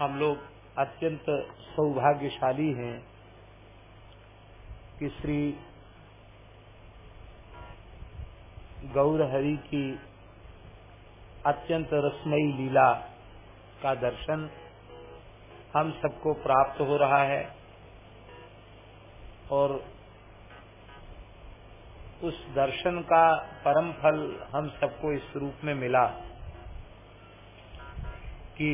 हम लोग अत्यंत सौभाग्यशाली हैं कि श्री गौर हरि की अत्यंत रसमयी लीला का दर्शन हम सबको प्राप्त हो रहा है और उस दर्शन का परम फल हम सबको इस रूप में मिला कि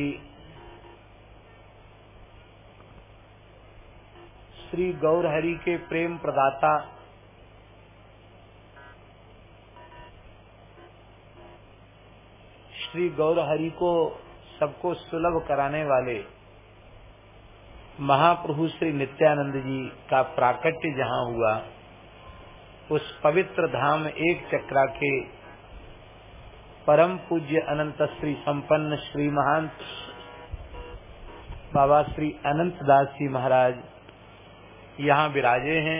श्री गौरहरि के प्रेम प्रदाता। श्री गौरहरि को सबको सुलभ कराने वाले महाप्रभु श्री नित्यानंद जी का प्राकट्य जहाँ हुआ, उस पवित्र धाम एक चक्रा के परम पूज्य अनंत श्री संपन्न श्री महान बाबा श्री अनंत दास जी महाराज यहाँ विराजे हैं।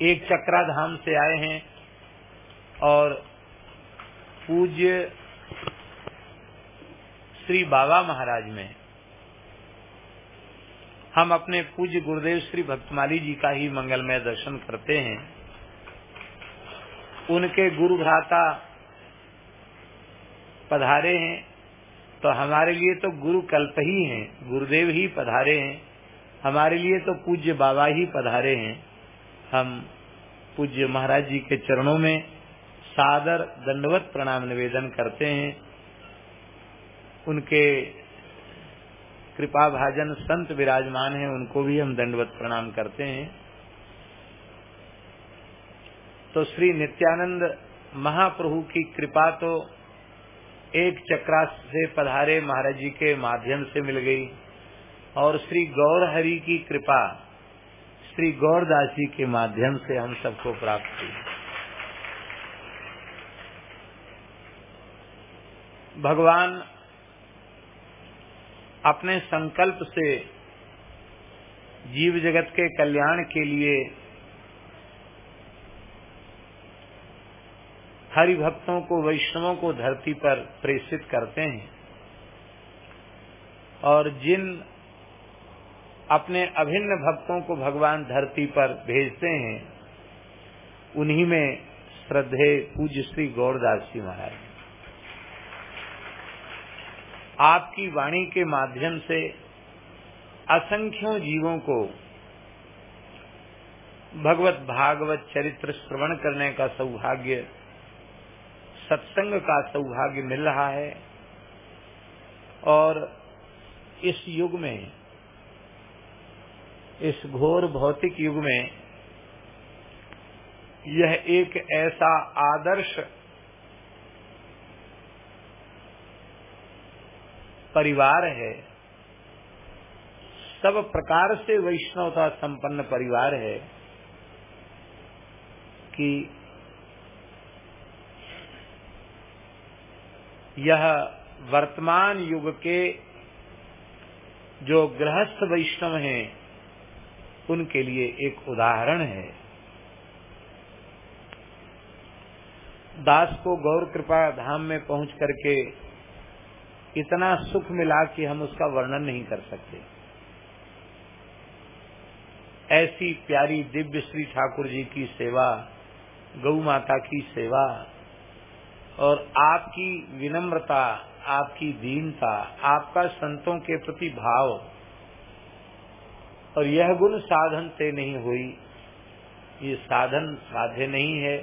एक चक्रा धाम से आए हैं और पूज्य श्री बाबा महाराज में हम अपने पूज्य गुरुदेव श्री भक्तमाली जी का ही मंगलमय दर्शन करते हैं। उनके गुरु भ्राता पधारे हैं। तो हमारे लिए तो गुरु कल्प ही हैं, गुरुदेव ही पधारे हैं। हमारे लिए तो पूज्य बाबा ही पधारे हैं। हम पूज्य महाराज जी के चरणों में सादर, दंडवत प्रणाम निवेदन करते हैं। उनके कृपा भाजन संत विराजमान हैं, उनको भी हम दंडवत प्रणाम करते हैं। तो श्री नित्यानंद महाप्रभु की कृपा तो एक चक्रा से पधारे महाराज जी के माध्यम से मिल गई। और श्री गौर हरि की कृपा, श्री गौरदास जी के माध्यम से हम सबको प्राप्त हुई। भगवान अपने संकल्प से जीव जगत के कल्याण के लिए हरि भक्तों को, वैष्णवों को धरती पर प्रेषित करते हैं। और जिन अपने अभिन्न भक्तों को भगवान धरती पर भेजते हैं, उन्हीं में श्रद्धे पूज्य श्री गौरदास जी महाराज। आपकी वाणी के माध्यम से असंख्यों जीवों को भगवत भागवत चरित्र श्रवण करने का सौभाग्य, सत्संग का सौभाग्य मिल रहा है और इस युग में इस घोर भौतिक युग में यह एक ऐसा आदर्श परिवार है, सब प्रकार से वैष्णवता संपन्न परिवार है कि यह वर्तमान युग के जो गृहस्थ वैष्णव हैं उनके लिए एक उदाहरण है। दास को गौर कृपा धाम में पहुँच करके इतना सुख मिला कि हम उसका वर्णन नहीं कर सकते। ऐसी प्यारी दिव्य श्री ठाकुर जी की सेवा, गौ माता की सेवा और आपकी विनम्रता, आपकी दीनता, आपका संतों के प्रति भाव और यह गुण साधन से नहीं हुई। ये साधन साध्य नहीं है।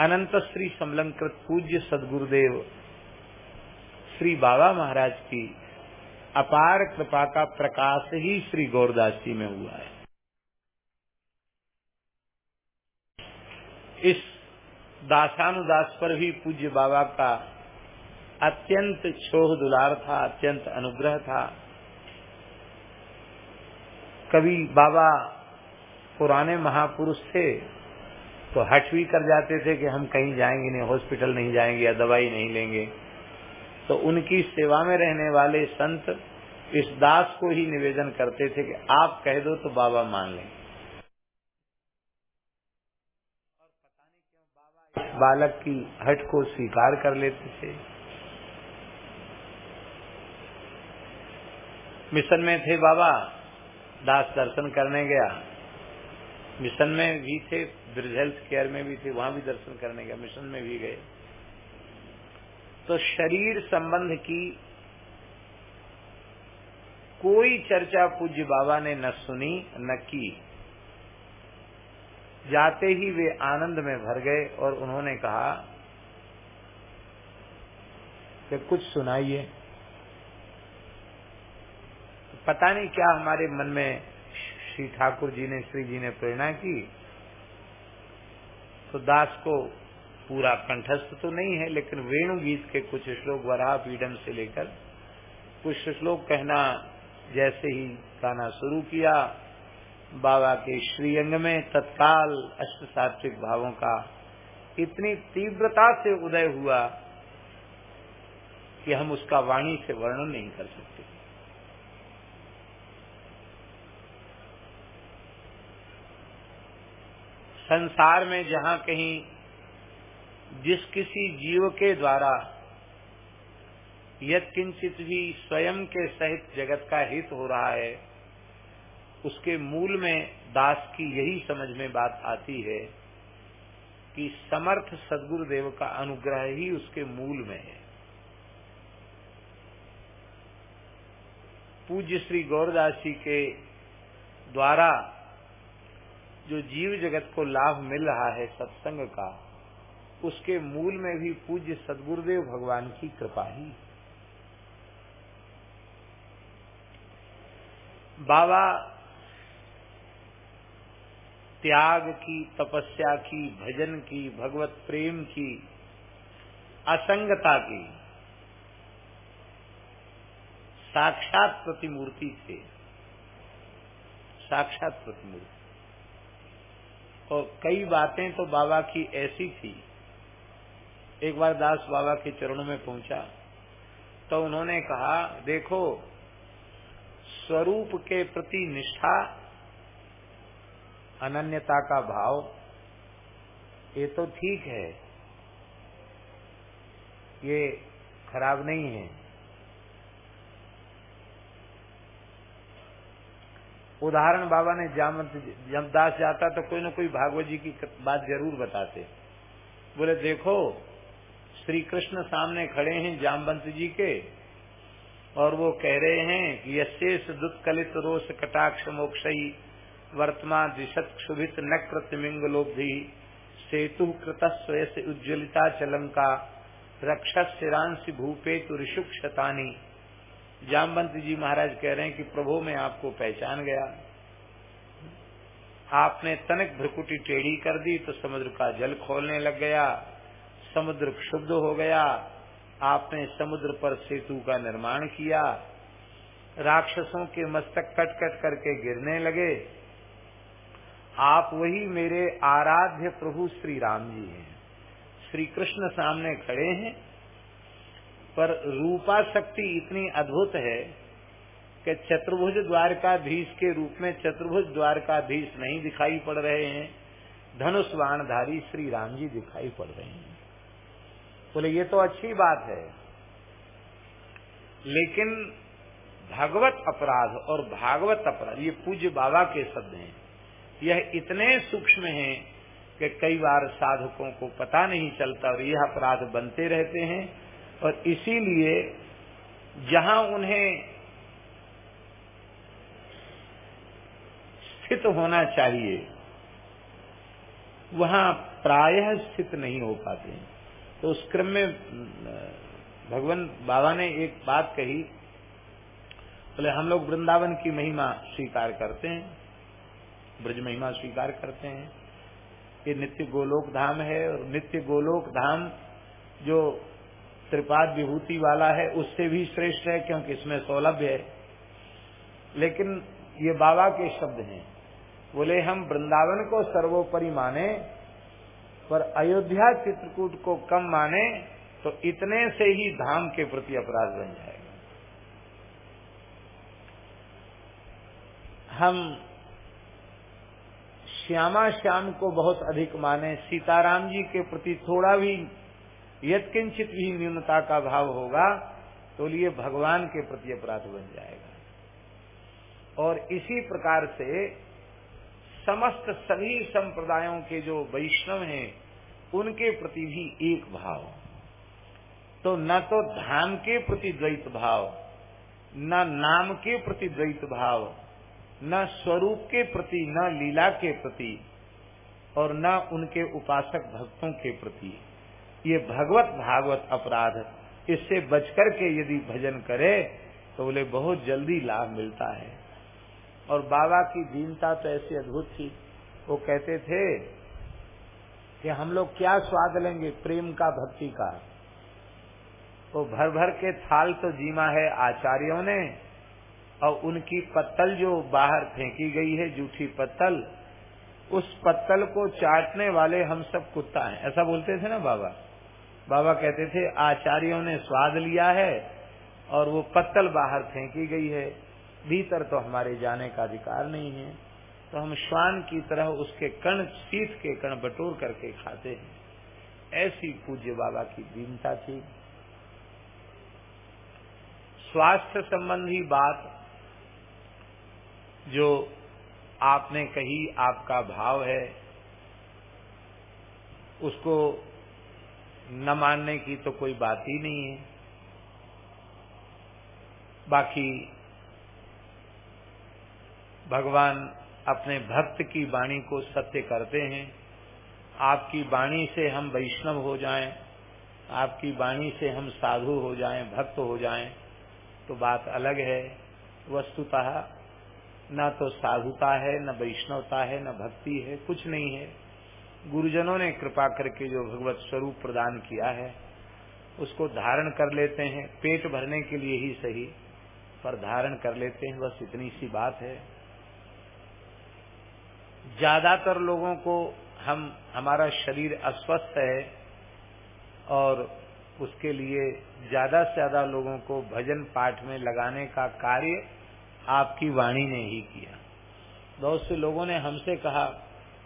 अनंत श्री समलंकृत पूज्य सदगुरुदेव, श्री बाबा महाराज की अपार कृपा का प्रकाश ही श्री गौरदास जी में हुआ है। इस दासानुदास पर भी पूज्य बाबा का अत्यंत छोह दुलार था, अत्यंत अनुग्रह था। कभी बाबा पुराने महापुरुष थे तो हट भी कर जाते थे कि हम कहीं जाएँगे नहीं, हॉस्पिटल नहीं जाएँगे या दवाई नहीं लेंगे। तो उनकी सेवा में रहने वाले संत इस दास को ही निवेदन करते थे कि आप कह दो तो बाबा मान लें। बालक की हट को स्वीकार कर लेते थे। मिशन में थे बाबा दास दर्शन करने गया। मिशन में भी थे, ब्रिज हेल्थ केयर में भी थे, वहाँ भी दर्शन करने गया, मिशन में भी गए। तो शरीर संबंध की कोई चर्चा पूज्य बाबा ने न सुनी, न की। जाते ही वे आनंद में भर गए और उन्होंने कहा कि कुछ सुनाइए पता नहीं क्या हमारे मन में श्री ठाकुर जी ने, श्री जी ने प्रेरणा की। तो दास को पूरा कंठस्थ तो नहीं है, लेकिन वेणु गीत के कुछ श्लोक, वराह पीडम से लेकर कुछ श्लोक कहना जैसे ही गाना शुरू किया, बाबा के श्रीअंग में तत्काल अष्ट सात्विक भावों का इतनी तीव्रता से उदय हुआ कि हम उसका वाणी से वर्णन नहीं कर सकते। संसार में जहाँ कहीं जिस किसी जीव के द्वारा यद किंचित भी स्वयं के सहित जगत का हित हो रहा है, उसके मूल में दास की यही समझ में बात आती है कि समर्थ सदगुरुदेव का अनुग्रह ही उसके मूल में है। पूज्य श्री गौरदास जी के द्वारा जो जीव जगत को लाभ मिल रहा है सत्संग का, उसके मूल में भी पूज्य सदगुरुदेव भगवान की कृपा ही बाबा, त्याग की, तपस्या की, भजन की, भगवत प्रेम की, असंगता की, साक्षात प्रतिमूर्ति से, साक्षात प्रतिमूर्ति। और कई बातें तो बाबा की ऐसी थी। एक बार दास बाबा के चरणों में पहुँचा तो उन्होंने कहा, देखो, स्वरूप के प्रति निष्ठा, अनन्यता का भाव, ये तो ठीक है। ये खराब नहीं है। उदाहरण बाबा ने जामत जब दास जाता तो कोई न कोई भागवत जी की बात ज़रूर बताते। बोले, देखो श्री कृष्ण सामने खड़े हैं जामवंत जी के और वो कह रहे हैं कि यशेष दुत्कलित रोष कटाक्ष मोक्षयी वर्तमान दिशत क्षुभित न लोभि सेतु कृत स्वयस उज्ज्वलिता चलंका रक्षस भूपे तु ऋषुक्षतानी। जामवंत जी महाराज कह रहे हैं कि प्रभु, मैं आपको पहचान गया। आपने तनक भ्रकुटी टेढ़ी कर दी तो समुद्र का जल खोलने लग गया, समुद्र क्षुब्ध हो गया। आपने समुद्र पर सेतु का निर्माण किया। राक्षसों के मस्तक कट कट करके गिरने लगे। आप वही मेरे आराध्य प्रभु श्री राम जी हैं। श्री कृष्ण सामने खड़े हैं। पर रूपा शक्ति इतनी अद्भुत है कि चतुर्भुज द्वारकाधीश के रूप में चतुर्भुज द्वारकाधीश नहीं दिखाई पड़ रहे हैं। धनुष बाणधारी श्री राम जी दिखाई पड़ रहे हैं। बोले, ये तो अच्छी बात है। लेकिन भगवत अपराध और भागवत अपराध, ये पूज्य बाबा के शब्द हैं। यह इतने सूक्ष्म हैं कि कई बार साधकों को पता नहीं चलता और यह अपराध बनते रहते हैं। और इसीलिए जहाँ उन्हें स्थित होना चाहिए, वहाँ प्रायः स्थित नहीं हो पाते हैं। तो उस क्रम में भगवान बाबा ने एक बात कही, बोले, हम लोग वृंदावन की महिमा स्वीकार करते हैं, ब्रज महिमा स्वीकार करते हैं। ये नित्य गोलोक धाम है और नित्य गोलोक धाम जो त्रिपाद विभूति वाला है, उससे भी श्रेष्ठ है क्योंकि इसमें सौलभ्य है। लेकिन ये बाबा के शब्द हैं। बोले, हम वृंदावन को सर्वोपरि माने, पर अयोध्या चित्रकूट को कम माने तो इतने से ही धाम के प्रति अपराध बन जाएगा। हम श्यामा श्याम को बहुत अधिक माने, सीताराम जी के प्रति थोड़ा भी यत्किंचित भी न्यूनता का भाव होगा तो लिए भगवान के प्रति अपराध बन जाएगा। और इसी प्रकार से समस्त सभी संप्रदायों के जो वैष्णव हैं, उनके प्रति भी एक भाव। तो न तो धाम के प्रति द्वैत भाव, न नाम के प्रति द्वैत भाव, न स्वरूप के प्रति, न लीला के प्रति, और न उनके उपासक भक्तों के प्रति। ये भगवत भागवत अपराध इससे बचकर के यदि भजन करे तो बोले, बहुत जल्दी लाभ मिलता है। और बाबा की दीनता तो ऐसी अद्भुत थी। वो कहते थे कि हम लोग क्या स्वाद लेंगे प्रेम का, भक्ति का। तो भर भर के थाल तो जीमा है आचार्यों ने, और उनकी पत्तल जो बाहर फेंकी गई है, जूठी पत्तल, उस पत्तल को चाटने वाले हम सब कुत्ता हैं। ऐसा बोलते थे ना बाबा? बाबा कहते थे, आचार्यों ने स्वाद लिया है और वो पत्तल बाहर फेंकी गई है। भीतर तो हमारे जाने का अधिकार नहीं है। तो हम श्वान की तरह उसके कण शीत के कण बटोर करके खाते हैं। ऐसी पूज्य बाबा की दीनता थी। स्वास्थ्य संबंधी बात जो आपने कही, आपका भाव है, उसको न मानने की तो कोई बात ही नहीं है। बाकी भगवान अपने भक्त की वाणी को सत्य करते हैं। आपकी वाणी से हम वैष्णव हो जाएँ, आपकी वाणी से हम साधु हो जाएँ, भक्त हो जाएँ, तो बात अलग है। वस्तुतः न तो साधुता है न वैष्णवता है न भक्ति है कुछ नहीं है। गुरुजनों ने कृपा करके जो भगवत स्वरूप प्रदान किया है, उसको धारण कर लेते हैं। पेट भरने के लिए ही सही, पर धारण कर लेते हैं। बस इतनी सी बात है। ज़्यादातर लोगों को हम, हमारा शरीर अस्वस्थ है और उसके लिए ज़्यादा से ज़्यादा लोगों को भजन पाठ में लगाने का कार्य आपकी वाणी ने ही किया। बहुत से लोगों ने हमसे कहा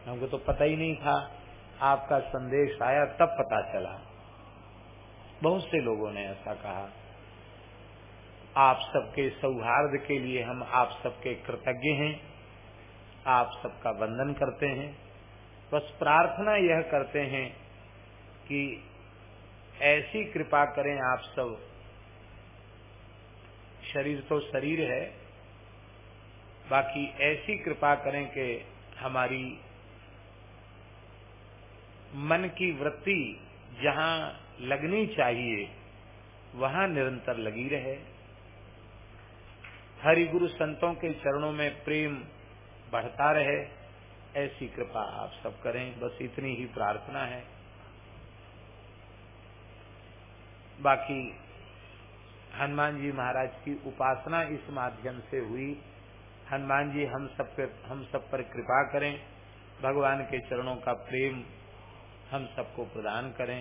हमको तो पता ही नहीं था। आपका संदेश आया, तब पता चला। बहुत से लोगों ने ऐसा कहा। आप सबके सौहार्द के लिए हम आप सबके कृतज्ञ हैं। आप सबका वंदन करते हैं। बस प्रार्थना यह करते हैं कि ऐसी कृपा करें आप सब। शरीर तो शरीर है। बाकी ऐसी कृपा करें कि हमारी मन की वृत्ति जहाँ लगनी चाहिए, वहाँ निरंतर लगी रहे। हरि गुरु संतों के चरणों में प्रेम बढ़ता रहे, ऐसी कृपा आप सब करें। बस इतनी ही प्रार्थना है। बाकी हनुमान जी महाराज की उपासना इस माध्यम से हुई। हनुमान जी हम सब पे, हम सब पर कृपा करें। भगवान के चरणों का प्रेम हम सबको प्रदान करें।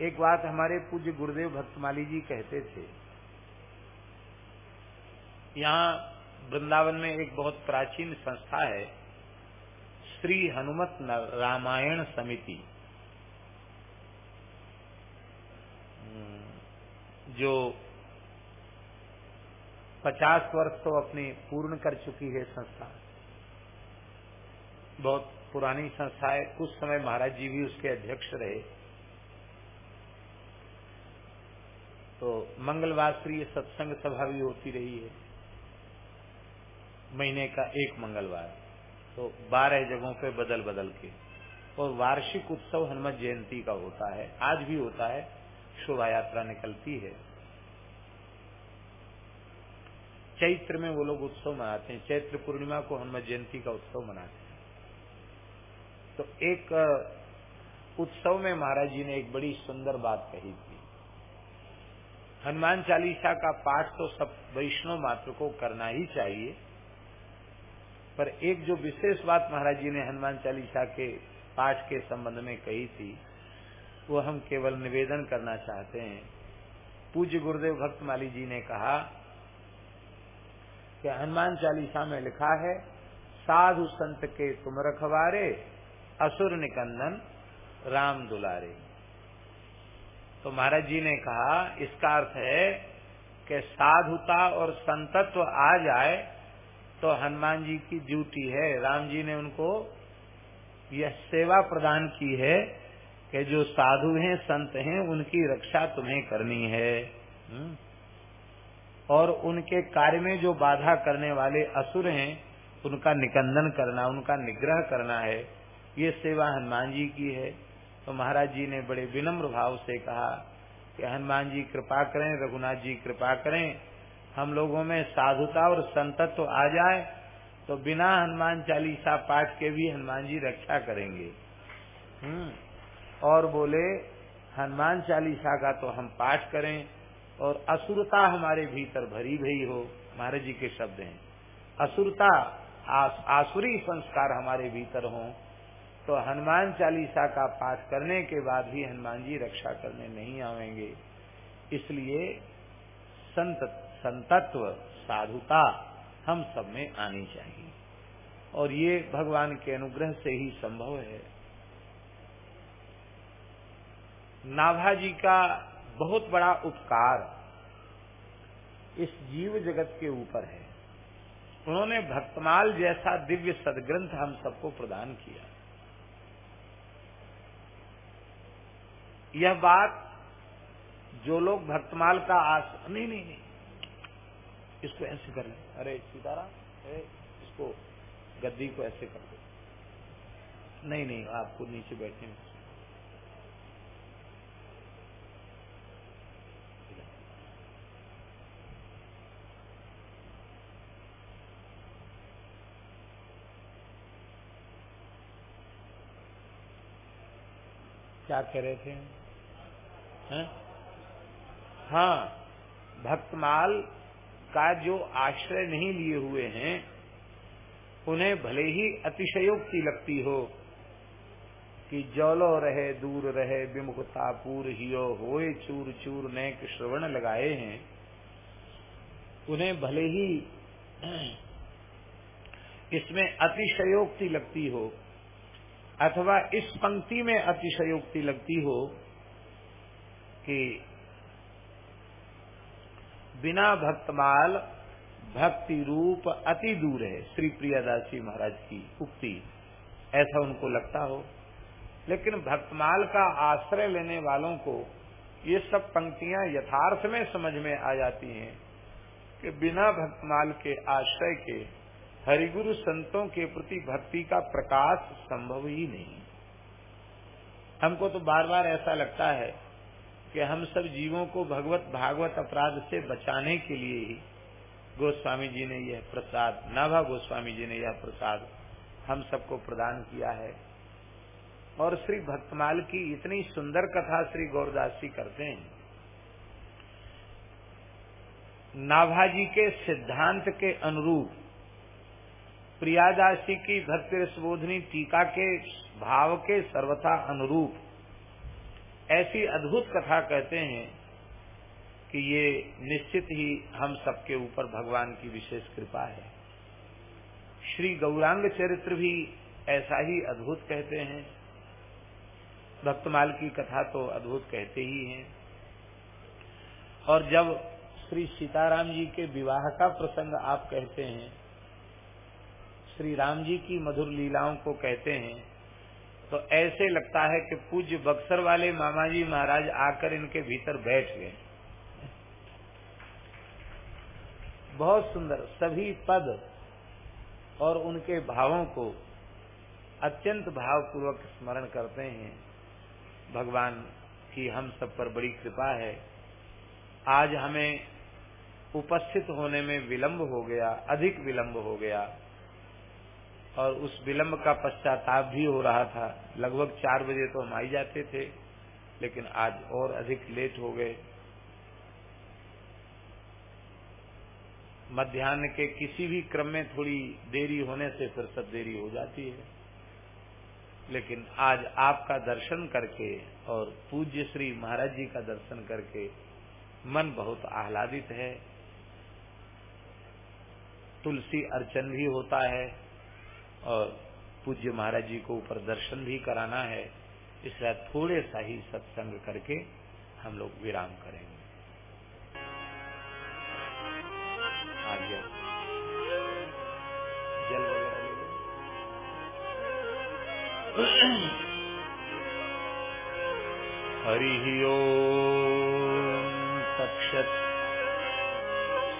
एक बात हमारे पूज्य गुरुदेव भक्तमाली जी कहते थे। यहाँ वृंदावन में एक बहुत प्राचीन संस्था है, श्री हनुमत रामायण समिति। जो 50 वर्ष तो अपनी पूर्ण कर चुकी है संस्था। बहुत पुरानी संस्था है कुछ समय महाराज जी भी उसके अध्यक्ष रहे। तो मंगलवार श्री सत्संग सभा भी होती रही है। महीने का एक मंगलवार। तो बारह जगहों पे बदल बदल के। और वार्षिक उत्सव हनुमत जयंती का होता है। आज भी होता है। शोभा यात्रा निकलती है। चैत्र में वो लोग उत्सव मनाते हैं। चैत्र पूर्णिमा को हनुमत जयंती का उत्सव मनाते हैं। तो एक उत्सव में महाराज जी ने एक बड़ी सुंदर बात कही थी। हनुमान चालीसा का पाठ तो सब वैष्णव मात्र को करना ही चाहिए, पर एक जो विशेष बात महाराज जी ने हनुमान चालीसा के पाठ के संबंध में कही थी, वो हम केवल निवेदन करना चाहते हैं। पूज्य गुरुदेव भक्त माली जी ने कहा कि हनुमान चालीसा में लिखा है, साधु संत के तुम रखवारे असुर निकंदन, राम दुलारे। तो महाराज जी ने कहा, इसका अर्थ है कि साधुता और संतत्व आ जाए तो हनुमान जी की ड्यूटी है। राम जी ने उनको यह सेवा प्रदान की है कि जो साधु हैं, संत हैं, उनकी रक्षा तुम्हें करनी है। हम्म। और उनके कार्य में जो बाधा करने वाले असुर हैं, उनका निकंदन करना, उनका निग्रह करना है। ये सेवा हनुमान जी की है। तो महाराज जी ने बड़े विनम्र भाव से कहा कि हनुमान जी कृपा करें रघुनाथ जी कृपा करें हम लोगों में साधुता और संतत्व आ जाए तो बिना हनुमान चालीसा पाठ के भी हनुमान जी रक्षा करेंगे। हम्म। और बोले हनुमान चालीसा का तो हम पाठ करें और असुरता हमारे भीतर भरी भई हो महाराज जी के शब्द हैं। असुरता आस, आसुरी संस्कार हमारे भीतर हों तो हनुमान चालीसा का पाठ करने के बाद भी हनुमान जी रक्षा करने नहीं आवेंगे। इसलिए संत, संतत्व, साधुता हम सब में आनी चाहिए। और ये भगवान के अनुग्रह से ही संभव है। नाभा जी का बहुत बड़ा उपकार इस जीव जगत के ऊपर है। उन्होंने भक्तमाल जैसा दिव्य सदग्रंथ हम सबको प्रदान किया। यह बात जो लोग भक्तमाल का आस, नहीं नहीं नहीं। इसको ऐसे कर ले। अरे, सीताराम इसको गद्दी को ऐसे कर दो। नहीं नहीं, आपको नीचे बैठने क्या कह रहे थे? हैं? हाँ भक्तमाल का जो आश्रय नहीं लिए हुए हैं, उन्हें भले ही अतिशयोक्ति लगती हो कि जौलो रहे, दूर रहे विमुखता पूर हियो होए चूर चूर नेक श्रवण लगाए हैं, उन्हें भले ही इसमें अतिशयोक्ति लगती हो, अथवा इस पंक्ति में अतिशयोक्ति लगती हो कि बिना भक्तमाल भक्ति रूप अति दूर है, श्री प्रियादासी महाराज की उक्ति। ऐसा उनको लगता हो। लेकिन भक्तमाल का आश्रय लेने वालों को ये सब पंक्तियाँ यथार्थ में समझ में आ जाती हैं कि बिना भक्तमाल के आश्रय के हरिगुरु संतों के प्रति भक्ति का प्रकाश संभव ही नहीं। हमको तो बार बार ऐसा लगता है कि हम सब जीवों को भगवत भागवत अपराध से बचाने के लिए ही गोस्वामी जी ने यह प्रसाद, नाभा गोस्वामी जी ने यह प्रसाद हम सबको प्रदान किया है। और श्री भक्तमाल की इतनी सुंदर कथा श्री गौरदास जी करते हैं। नाभा जी के सिद्धांत के अनुरूप प्रियादासी की भक्ति रसबोधनी टीका के भाव के सर्वथा अनुरूप ऐसी अद्भुत कथा कहते हैं कि ये निश्चित ही हम सबके ऊपर भगवान की विशेष कृपा है। श्री गौरांग चरित्र भी ऐसा ही अद्भुत कहते हैं। भक्तमाल की कथा तो अद्भुत कहते ही हैं। और जब श्री सीताराम जी के विवाह का प्रसंग आप कहते हैं, श्री राम जी की मधुर लीलाओं को कहते हैं तो ऐसे लगता है कि पूज्य बक्सर वाले मामा जी महाराज आकर इनके भीतर बैठ गए। बहुत सुंदर, सभी पद और उनके भावों को अत्यंत भावपूर्वक स्मरण करते हैं। भगवान की हम सब पर बड़ी कृपा है। आज हमें उपस्थित होने में विलंब हो गया, अधिक विलंब हो गया। और उस विलंब का पश्चाताप भी हो रहा था। लगभग चार बजे तो हम आई जाते थे, लेकिन आज और अधिक लेट हो गए। मध्यान्ह के किसी भी क्रम में थोड़ी देरी होने से फिर सब देरी हो जाती है। लेकिन आज आपका दर्शन करके और पूज्य श्री महाराज जी का दर्शन करके मन बहुत आह्लादित है। तुलसी अर्चन भी होता है। और पूज्य महाराज जी को ऊपर दर्शन भी कराना है इसलिए थोड़े सा ही सत्संग करके हम लोग विराम करेंगे। आगे। जल हरि ओ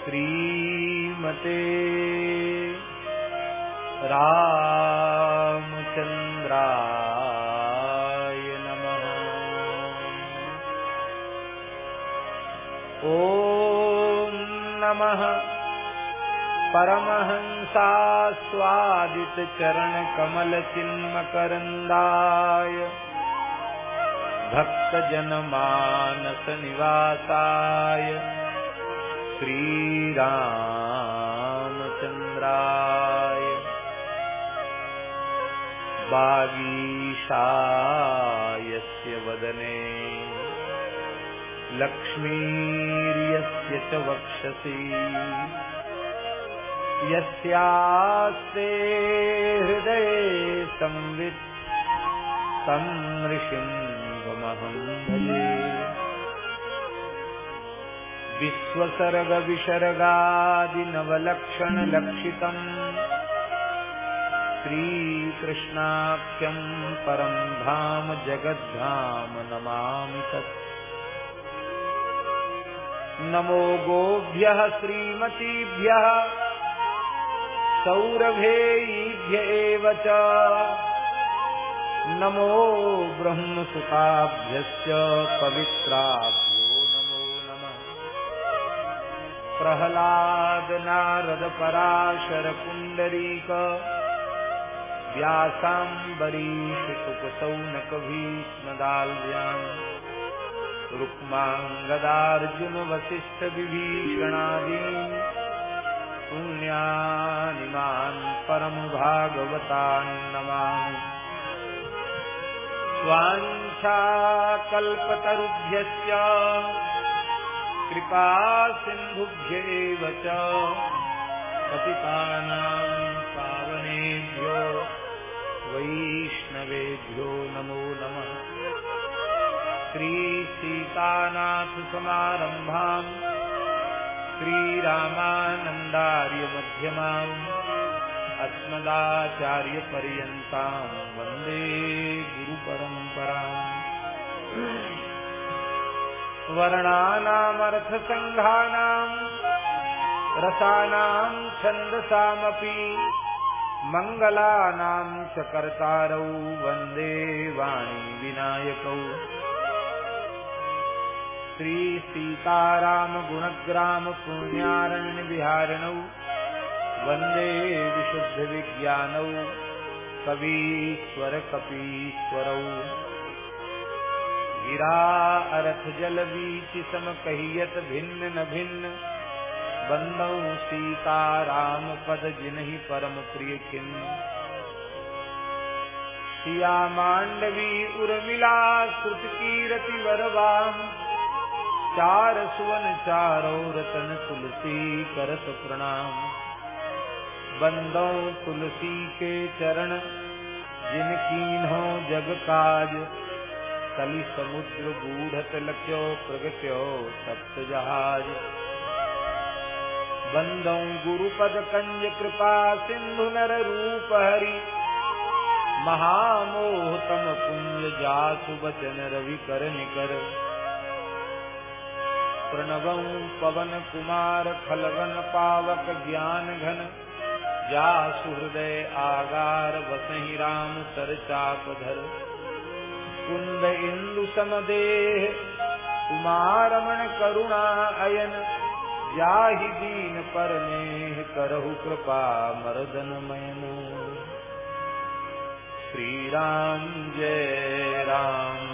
श्रीमते रामचन्द्राय नमः। ॐ नमः। परमहंसास्वादितचरणकमलचिन्मकरन्दाय। भक्तजनमानसनिवासाय। श्रीरामचन्द्राय बागीशायस्य वदने। लक्ष्मीर्यस्य च वक्षसि। यस्यास्ते हृदये संवित् तं ऋषिम्भमहं भजे विश्वसर्गविसर्गादिनवलक्षणलक्षितम् श्रीकृष्णाख्यं परं धाम जगद्धाम नमामि तत्। नमो गोभ्यः श्रीमतीभ्यः, सौरभेयीभ्य एव च। नमो ब्रह्मसुताभ्यश्च पवित्राभ्यो नमो नमः। प्रह्लाद नारद पराशर पुण्डरीक व्यासाम्बरीश सुकसौनक भीष्मदाल्व्याम् रुक्माङ्गदार्जुन वसिष्ठ विभीषणादीन् पुण्यानिमान् परम भागवतान् नमामि। स्वाञ्छाकल्पतरुभ्यश्च। कृपा सिन्धुभ्येव च। पतितानां पावनेभ्यो। वैष्णवेभ्यो नमो नमः। श्रीसीतानाथसमारम्भाम् श्रीरामानन्दार्यमध्यमाम् अस्मदाचार्यपर्यन्ताम् वंदे गुरुपरम्पराम्। वर्णानामर्थसङ्घानाम् रसानाम् छन्दसामपि मङ्गलानाम् च कर्तारौ वंदे वाणी विनायकौ श्री सीताराम गुणग्राम पुण्यारण्य बिहारिणौ वंदे विशुद्ध विज्ञानौ कवीश्वर कपीश्वरौ। गिरा अरथ जल बीच सम कहियत भिन्न न भिन्न बंदौ सीताराम पद जिनहि परम प्रिय खिन्न सिया मांडवी उर्मिला श्रुत कीरति वरवाम। चार सुवन चारो रतन तुलसी करत प्रणाम। बंदो तुलसी के चरण, जिन कीन्हो जग काज। कलि समुद्र बूढ़त लख्यो प्रगत्यो सप्त जहाज़। बंदौ गुरुपद कंज कृपा सिंधु नर रूप हरि। महामोहतम पुंज जासु बचन रवि कर निकर। प्रणवं पवन कुमार खलवन पावक ज्ञान घन। जासु हृदय आगार वसहि राम सर चाप धर। कुंद इंदु समदेह, कुमारमण करुणा अयन। जाहि दीन पर नेह करहु कृपा मर्दन मयन श्री राम जय राम।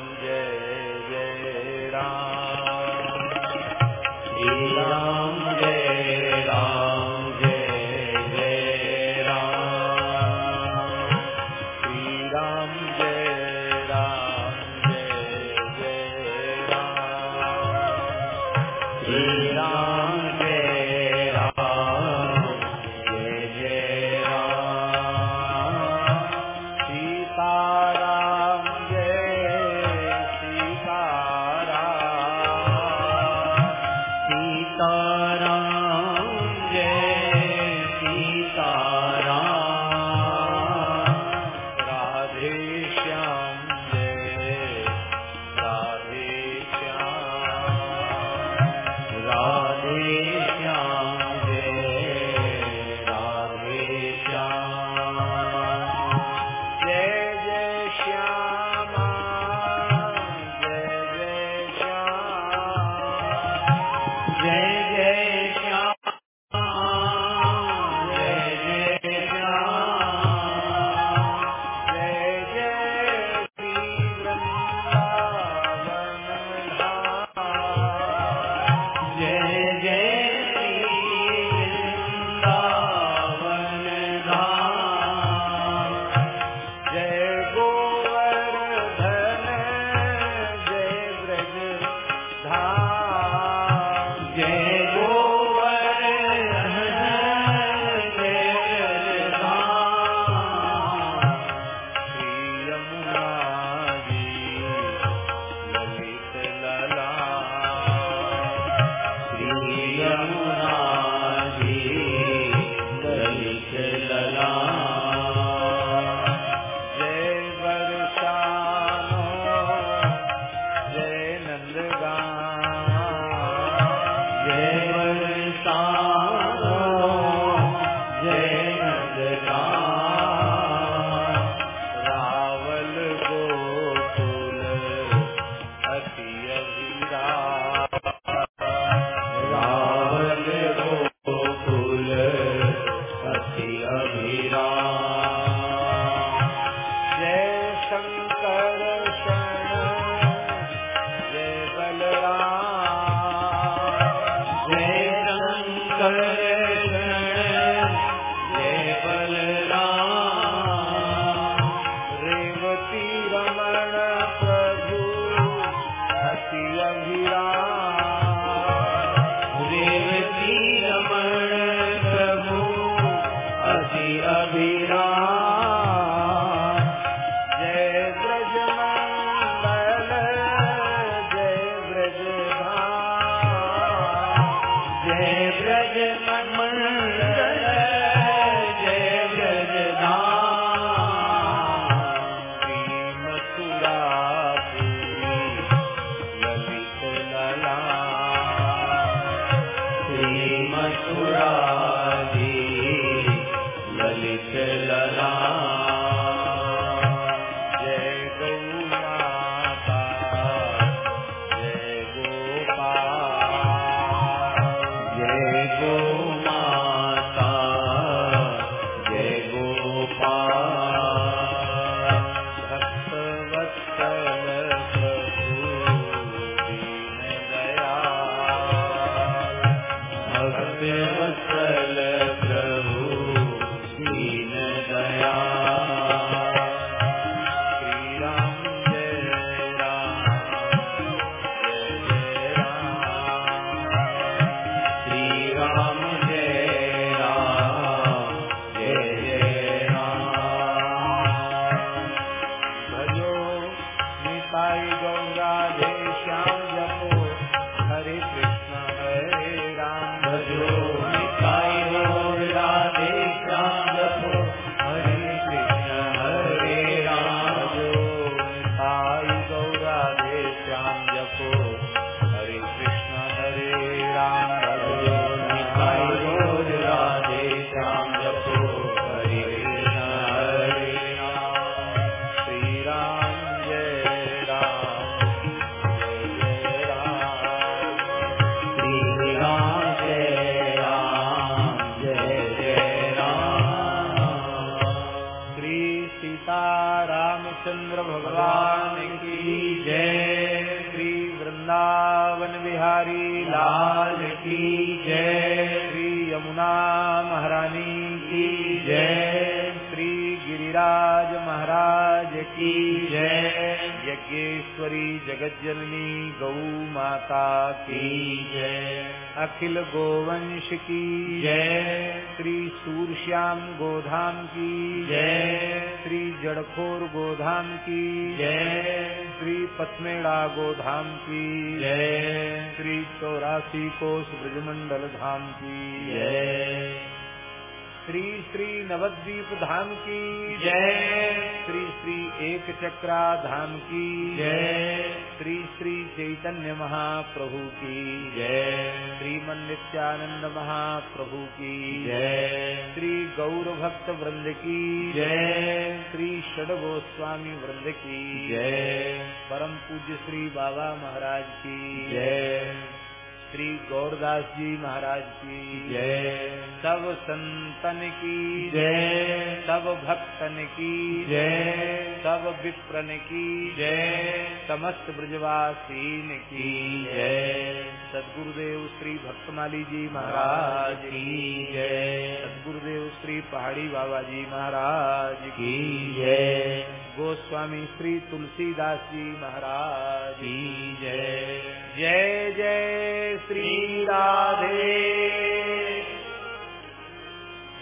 महाराज की जय। जय जय श्री राधे।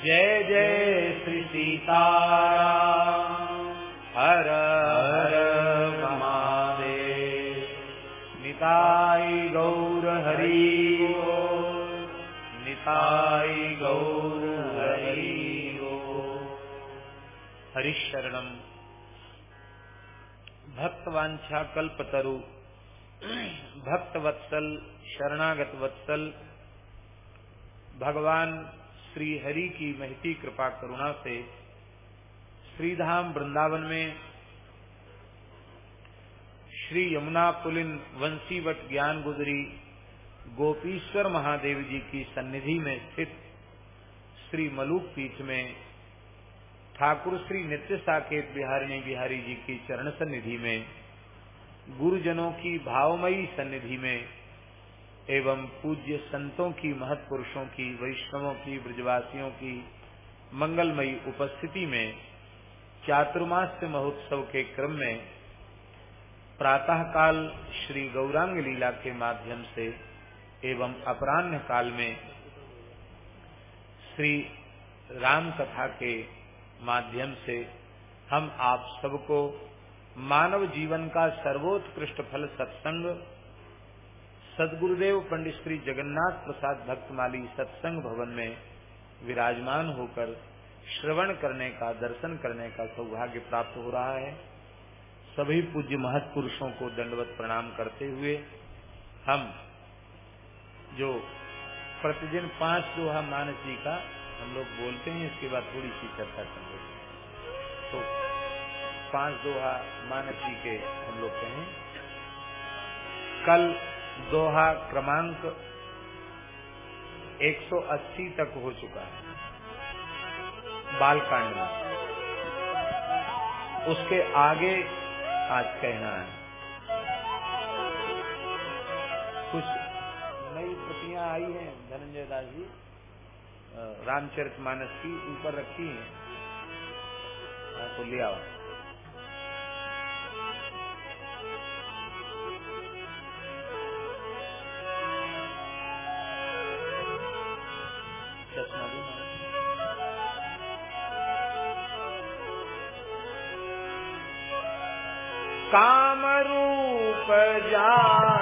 जय जय श्री सीताराम। हर हर महादेव। निताई गौर हरि निताई गौर हरि। हरिशरणम भक्तवांछा कल्पतरु। भक्त वत्सल शरणागत वत्सल भगवान श्री हरि की महती कृपा करुणा से श्रीधाम वृंदावन में श्री यमुना पुलिन वंशीवट ज्ञान गुजरी गोपीश्वर महादेव जी की सन्निधि में स्थित श्री मलूक पीठ में ठाकुर श्री नित्य साकेत बिहारिणी बिहारी जी की चरण सन्निधि में, गुरुजनों की भावमयी सन्निधि में, एवं पूज्य संतों की, महत्पुरुषों की, वैष्णवों की, ब्रजवासियों की मंगलमयी उपस्थिति में, चातुर्मास्य महोत्सव के क्रम में प्रातः काल श्री गौरांग लीला के माध्यम से एवं अपराह्न काल में, श्री राम कथा के माध्यम से हम आप सबको मानव जीवन का सर्वोत्कृष्ट फल सत्संग, सदगुरुदेव पंडित श्री जगन्नाथ प्रसाद भक्तमाली सत्संग भवन में विराजमान होकर श्रवण करने का, दर्शन करने का सौभाग्य प्राप्त हो रहा है। सभी पूज्य महत्पुरुषों को दंडवत प्रणाम करते हुए हम जो प्रतिदिन पाँच दोहा मानस का हम लोग बोलते हैं, इसके बाद थोड़ी सी चर्चा कर तो पाँच दोहा मानस जी के हम लोग कहें। कल दोहा क्रमांक 180 तक हो चुका है। बालकांड में। उसके आगे आज कहना है। कुछ नई प्रतियाँ आई हैं, धनंजय दास जी रामचरित मानस की ऊपर रखी हैं। तो ले आओ काम रूप जाने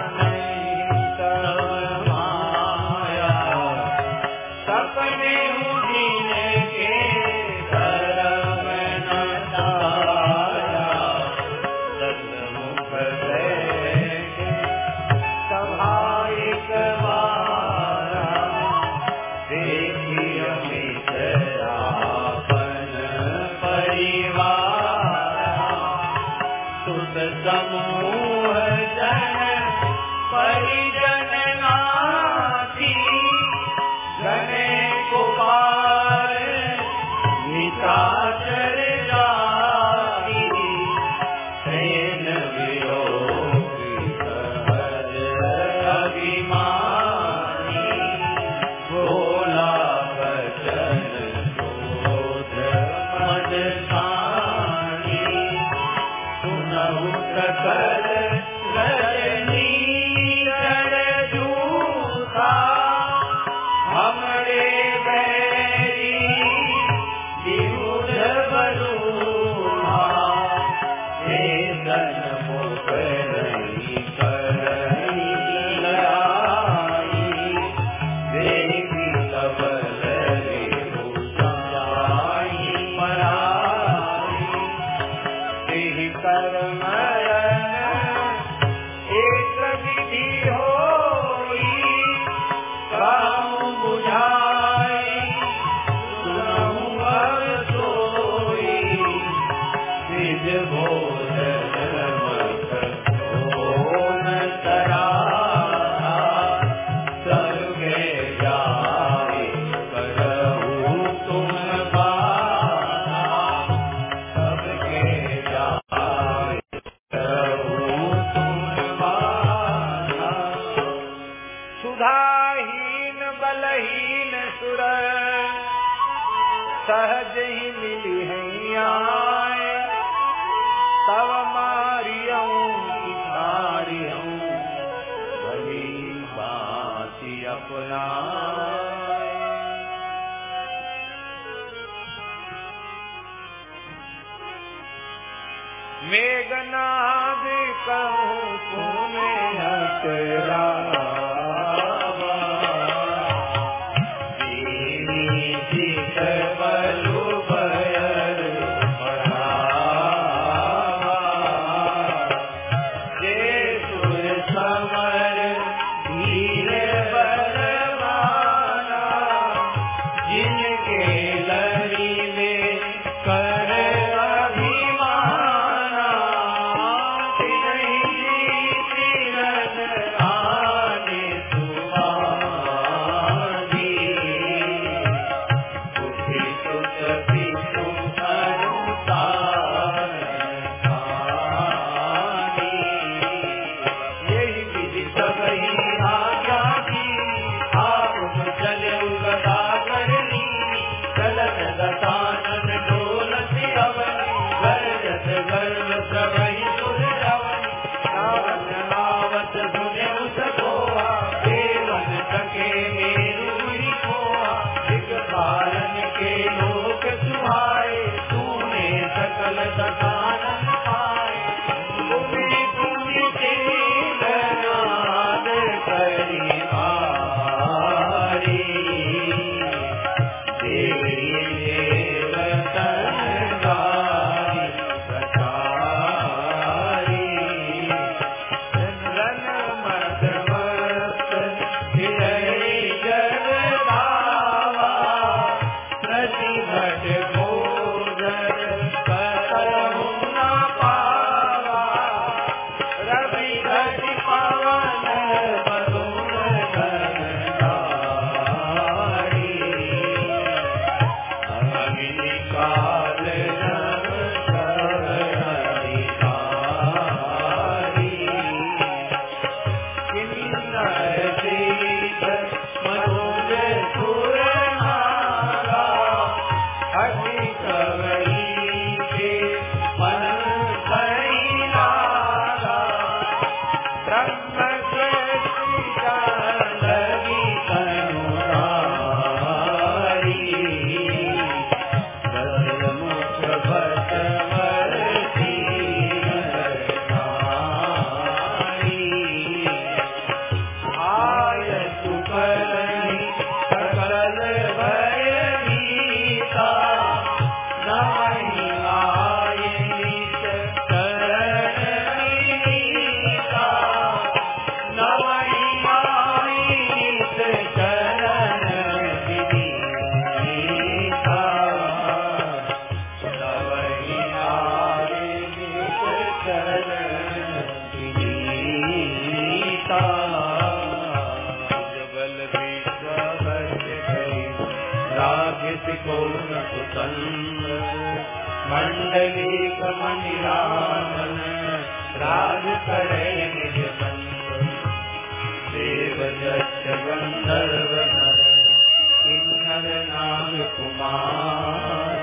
कुमार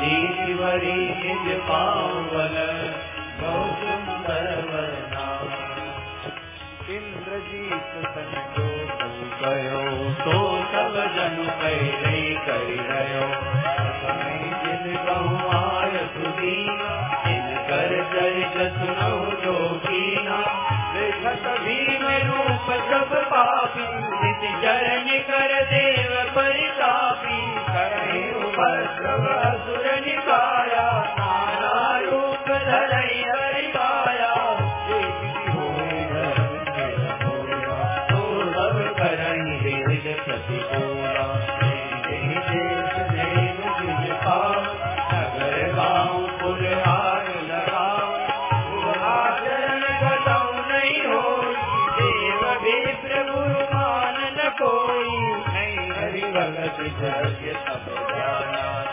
जीवरी निज पावन बहुत सुंदर इंद्रजीत सन जो कयो तो सब जन पहले कर रहो समय जिन गहुआर सुनी इन कर कर जसनौ जो कीना देखत भीम रूप सब पापी चरण कर देव परितापी करे उपद्रव असुर निकाया नारा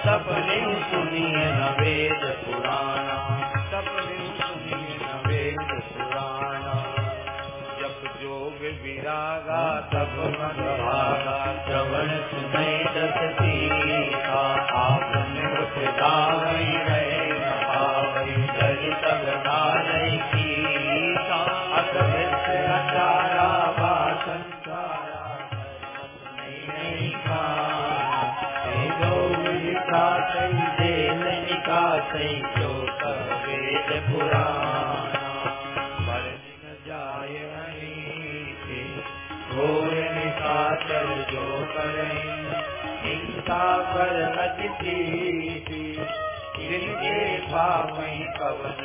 सबने सुनिए न वेद सबने सुनिए न वेद जब जोग विरागा, तब मन भागा। श्रवण सुनय दस का आपने उठ दाग रहे। पर जिनके भावई पवन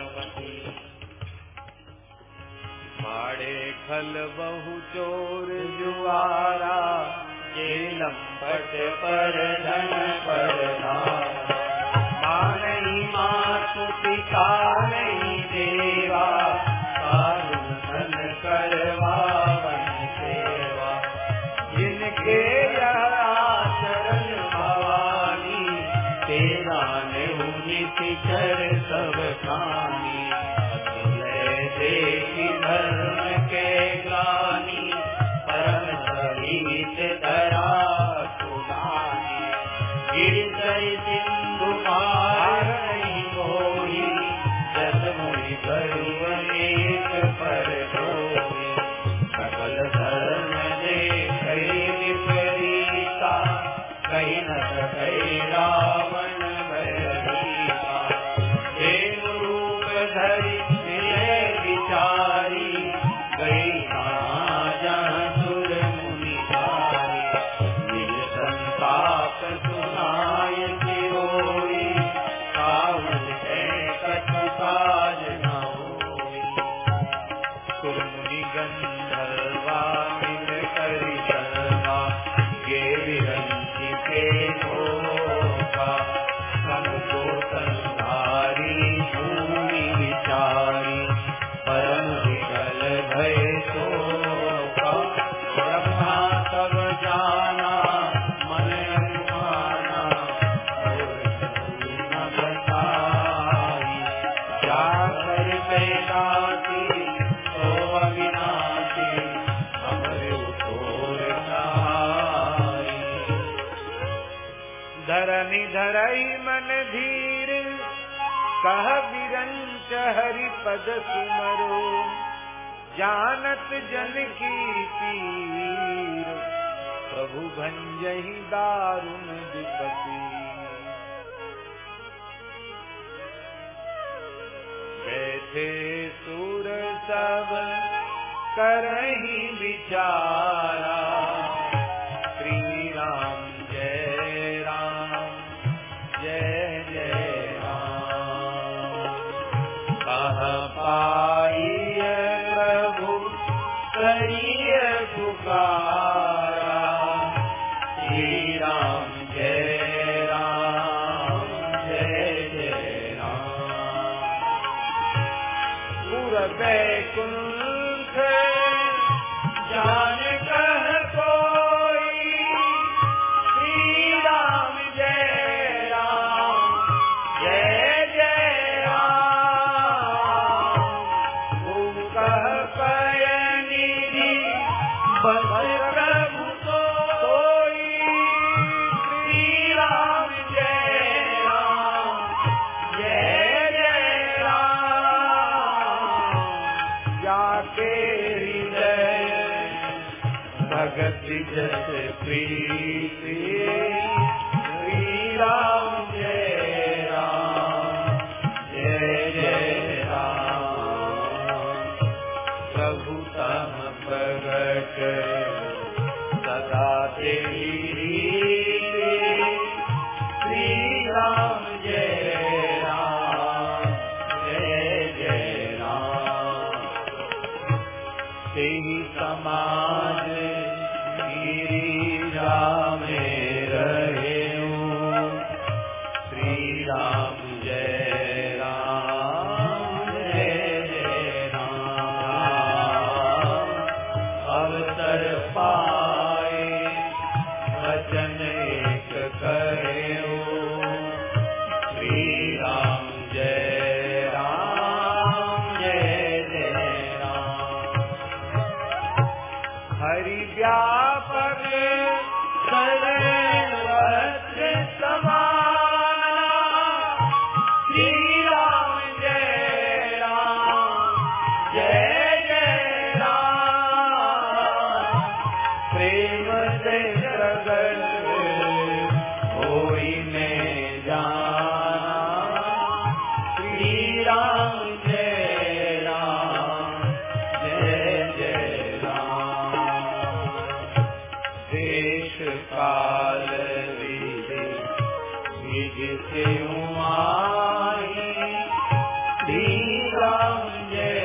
माड़े खल बहु चोर जुआरा के लंबट पर धन पर मानई मातु पिता ने धरई मन धीर, कह विरंच हरि पद सुमरो। जानत जन की पीर प्रभु भंजहि दारुण विपति। बैठे सुर सब करही विचार राम जय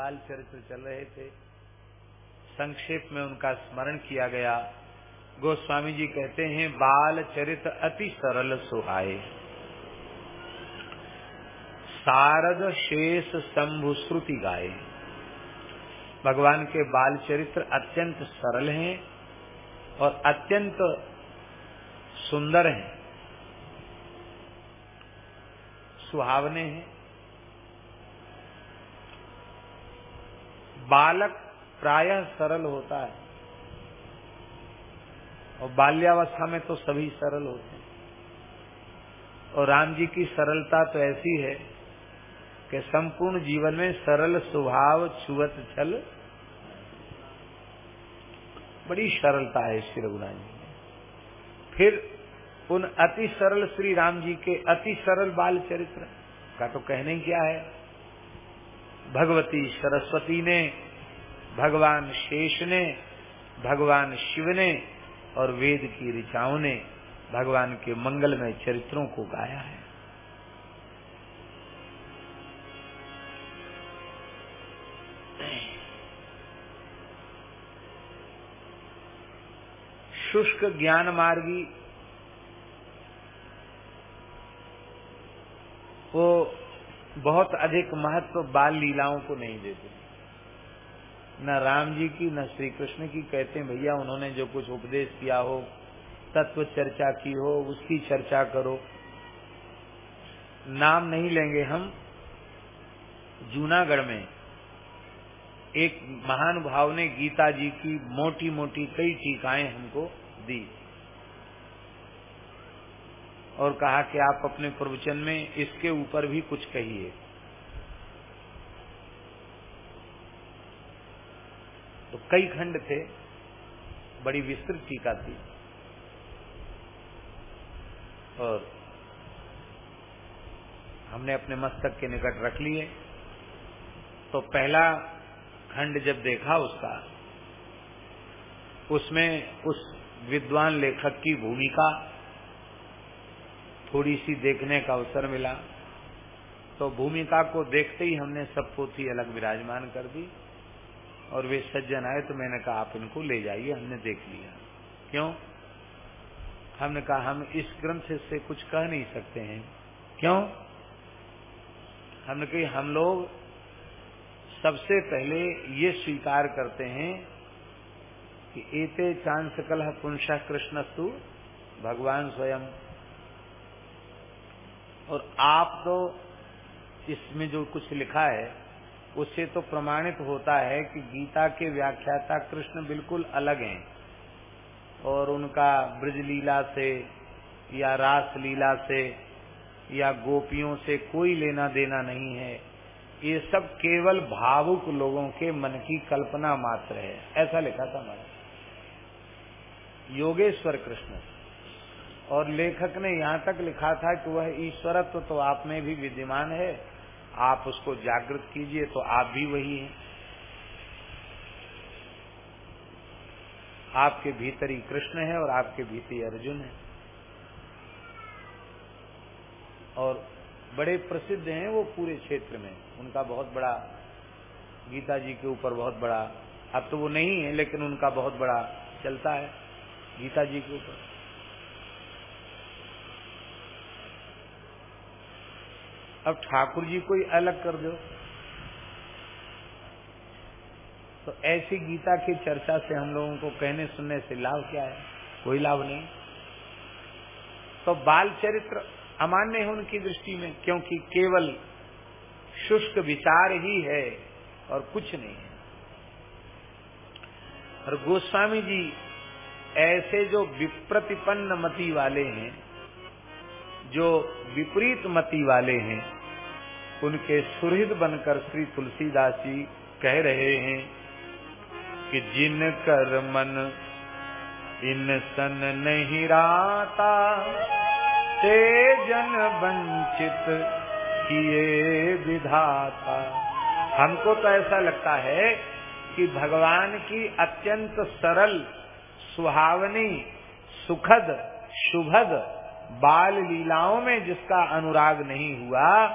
बाल चरित्र चल रहे थे। संक्षेप में उनका स्मरण किया गया। गोस्वामी जी कहते हैं, बाल चरित अति सरल सुहाए। शारद शेष शंभु श्रुति गाए। भगवान के बाल चरित्र अत्यंत सरल हैं और अत्यंत सुंदर हैं। सुहावने हैं। बालक प्रायः सरल होता है। और बाल्यावस्था में तो सभी सरल होते हैं। और राम जी की सरलता तो ऐसी है कि संपूर्ण जीवन में सरल स्वभाव छुअत छल बड़ी सरलता है श्री रघुनाथ जी में। फिर उन अति सरल श्री राम जी के अति सरल बाल चरित्र का तो कहने क्या है? भगवती सरस्वती ने, भगवान शेष ने, भगवान शिव ने और वेद की ऋचाओं ने भगवान के मंगलमय चरित्रों को गाया है। शुष्क ज्ञान मार्गी वो बहुत अधिक महत्व बाल लीलाओं को नहीं देते। न राम जी की, न श्री कृष्ण की कहते हैं, भैया, उन्होंने जो कुछ उपदेश किया हो, तत्व चर्चा की हो, उसकी चर्चा करो। नाम नहीं लेंगे हम। जूनागढ़ में एक महान भाव ने गीता जी की मोटी मोटी कई टीकाएँ हमको दी। और कहा कि आप अपने प्रवचन में इसके ऊपर भी कुछ कहिए। तो कई खंड थे, बड़ी विस्तृत टीका थी। और हमने अपने मस्तक के निकट रख लिए। तो पहला खंड जब देखा उसका, उसमें उस विद्वान लेखक की भूमिका थोड़ी सी देखने का अवसर मिला। तो भूमिका को देखते ही हमने सब पोथी अलग विराजमान कर दी और वे सज्जन आए तो मैंने कहा, आप इनको ले जाइए, हमने देख लिया। क्यों? हमने कहा, हम इस ग्रंथ से कुछ कह नहीं सकते हैं। क्यों? हमने कही, हम लोग सबसे पहले ये स्वीकार करते हैं कि एते चांस कलह पुंश कृष्णस्तु, भगवान स्वयं। और आप तो इसमें जो कुछ लिखा है, उससे तो प्रमाणित होता है कि गीता के व्याख्याता कृष्ण बिल्कुल अलग हैं। और उनका ब्रज लीला से, या रास लीला से, या गोपियों से कोई लेना देना नहीं है। ये सब केवल भावुक लोगों के मन की कल्पना मात्र है। ऐसा लिखा था मैंने योगेश्वर कृष्ण। और लेखक ने यहाँ तक लिखा था कि वह ईश्वरत्व तो आप में भी विद्यमान है। आप उसको जागृत कीजिए तो आप भी वही हैं। आपके भीतर ही कृष्ण है और आपके भीतर अर्जुन है। और बड़े प्रसिद्ध हैं वो पूरे क्षेत्र में। उनका बहुत बड़ा, गीता जी के ऊपर बहुत बड़ा, अब तो वो नहीं है, लेकिन उनका बहुत बड़ा चलता है गीता जी के ऊपर। अब ठाकुर जी को ही अलग कर दो। तो ऐसी गीता की चर्चा से हम लोगों को कहने सुनने से लाभ क्या है? कोई लाभ नहीं। तो बाल चरित्र अमान्य है उनकी दृष्टि में, क्योंकि केवल शुष्क विचार ही है और कुछ नहीं है। और गोस्वामी जी ऐसे जो विप्रतिपन्न मती वाले हैं जो विपरीत मति वाले हैं, उनके सुहृद बनकर श्री तुलसीदास जी कह रहे हैं कि जिन कर मन इन सन नहीं राता, ते जन वंचित किए विधाता। हमको तो ऐसा लगता है कि भगवान की अत्यंत सरल, सुहावनी, सुखद, शुभद बाल लीलाओं में जिसका अनुराग नहीं हुआ,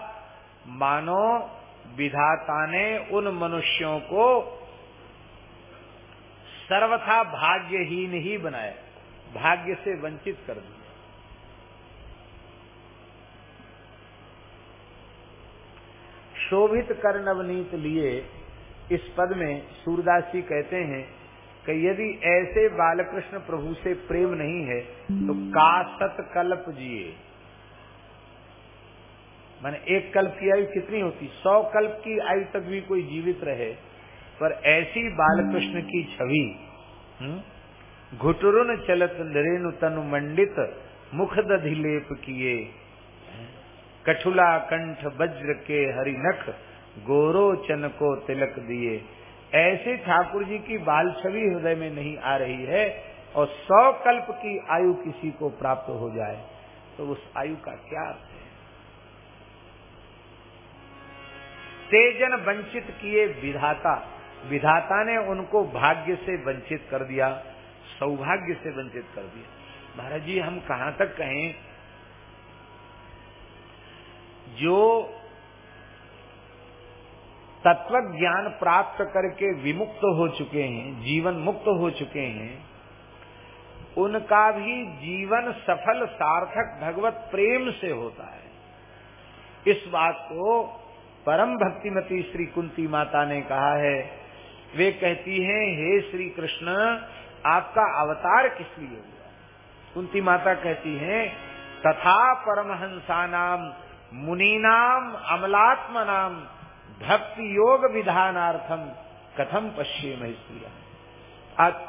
मानो विधाता ने उन मनुष्यों को सर्वथा भाग्यहीन ही बनाया, भाग्य से वंचित कर दिया। शोभित कर नवनीत लिए इस पद में सूरदास जी कहते हैं कि यदि ऐसे बालकृष्ण प्रभु से प्रेम नहीं है तो का सत कल्प जिए? माने एक कल्प की आयु कितनी होती? सौ कल्प की आयु तक भी कोई जीवित रहे, पर ऐसी बालकृष्ण की छवि घुटरुन चलत नरेनु तनु मंडित मुख दधिलेप किए। कठुला कंठ वज्र के हरिनख गोरो चन को तिलक दिए। ऐसे ठाकुर जी की बाल छवि हृदय में नहीं आ रही है और सौ कल्प की आयु किसी को प्राप्त हो जाए तो उस आयु का क्या अर्थ है? तेजन वंचित किए विधाता। विधाता ने उनको भाग्य से वंचित कर दिया, सौभाग्य से वंचित कर दिया। महाराज जी, हम कहाँ तक कहें? जो तत्व ज्ञान प्राप्त करके विमुक्त हो चुके हैं, जीवन मुक्त हो चुके हैं, उनका भी जीवन सफल, सार्थक भगवत प्रेम से होता है। इस बात को परम भक्तिमती श्री कुंती माता ने कहा है। वे कहती हैं, हे श्री कृष्ण, आपका अवतार किस लिए हुआ? कुंती माता कहती हैं, तथा परमहंसा नाम मुनीनाम अमलात्मा नाम भक्ति योग विधानार्थम कथम पश्चिम स्त्रिया?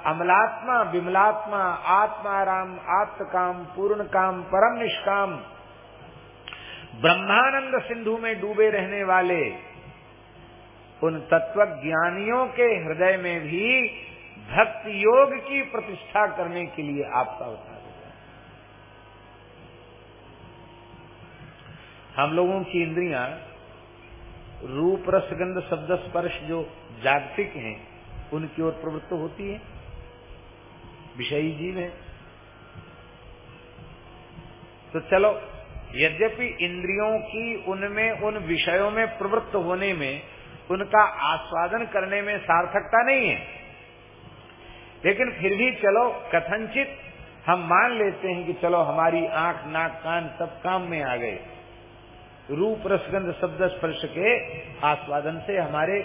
अमलात्मा, विमलात्मा, आत्माराम, आत्मकाम पूर्ण काम परम निष्काम, ब्रह्मानंद सिंधु में डूबे रहने वाले उन तत्व ज्ञानियों के हृदय में भी भक्ति योग की प्रतिष्ठा करने के लिए आपका है। हम लोगों की इंद्रियाँ रूप रसगंध शब्द स्पर्श जो जागतिक हैं, उनकी ओर प्रवृत्त होती है। विषयी जीव है। तो चलो, यद्यपि इंद्रियों की उनमें, उन विषयों में प्रवृत्त होने में, उनका आस्वादन करने में सार्थकता नहीं है। लेकिन फिर भी चलो, कथनचित हम मान लेते हैं कि चलो, हमारी आँख, नाक, कान सब काम में आ गए। रूप रसगंध शब्द स्पर्श के आस्वादन से हमारे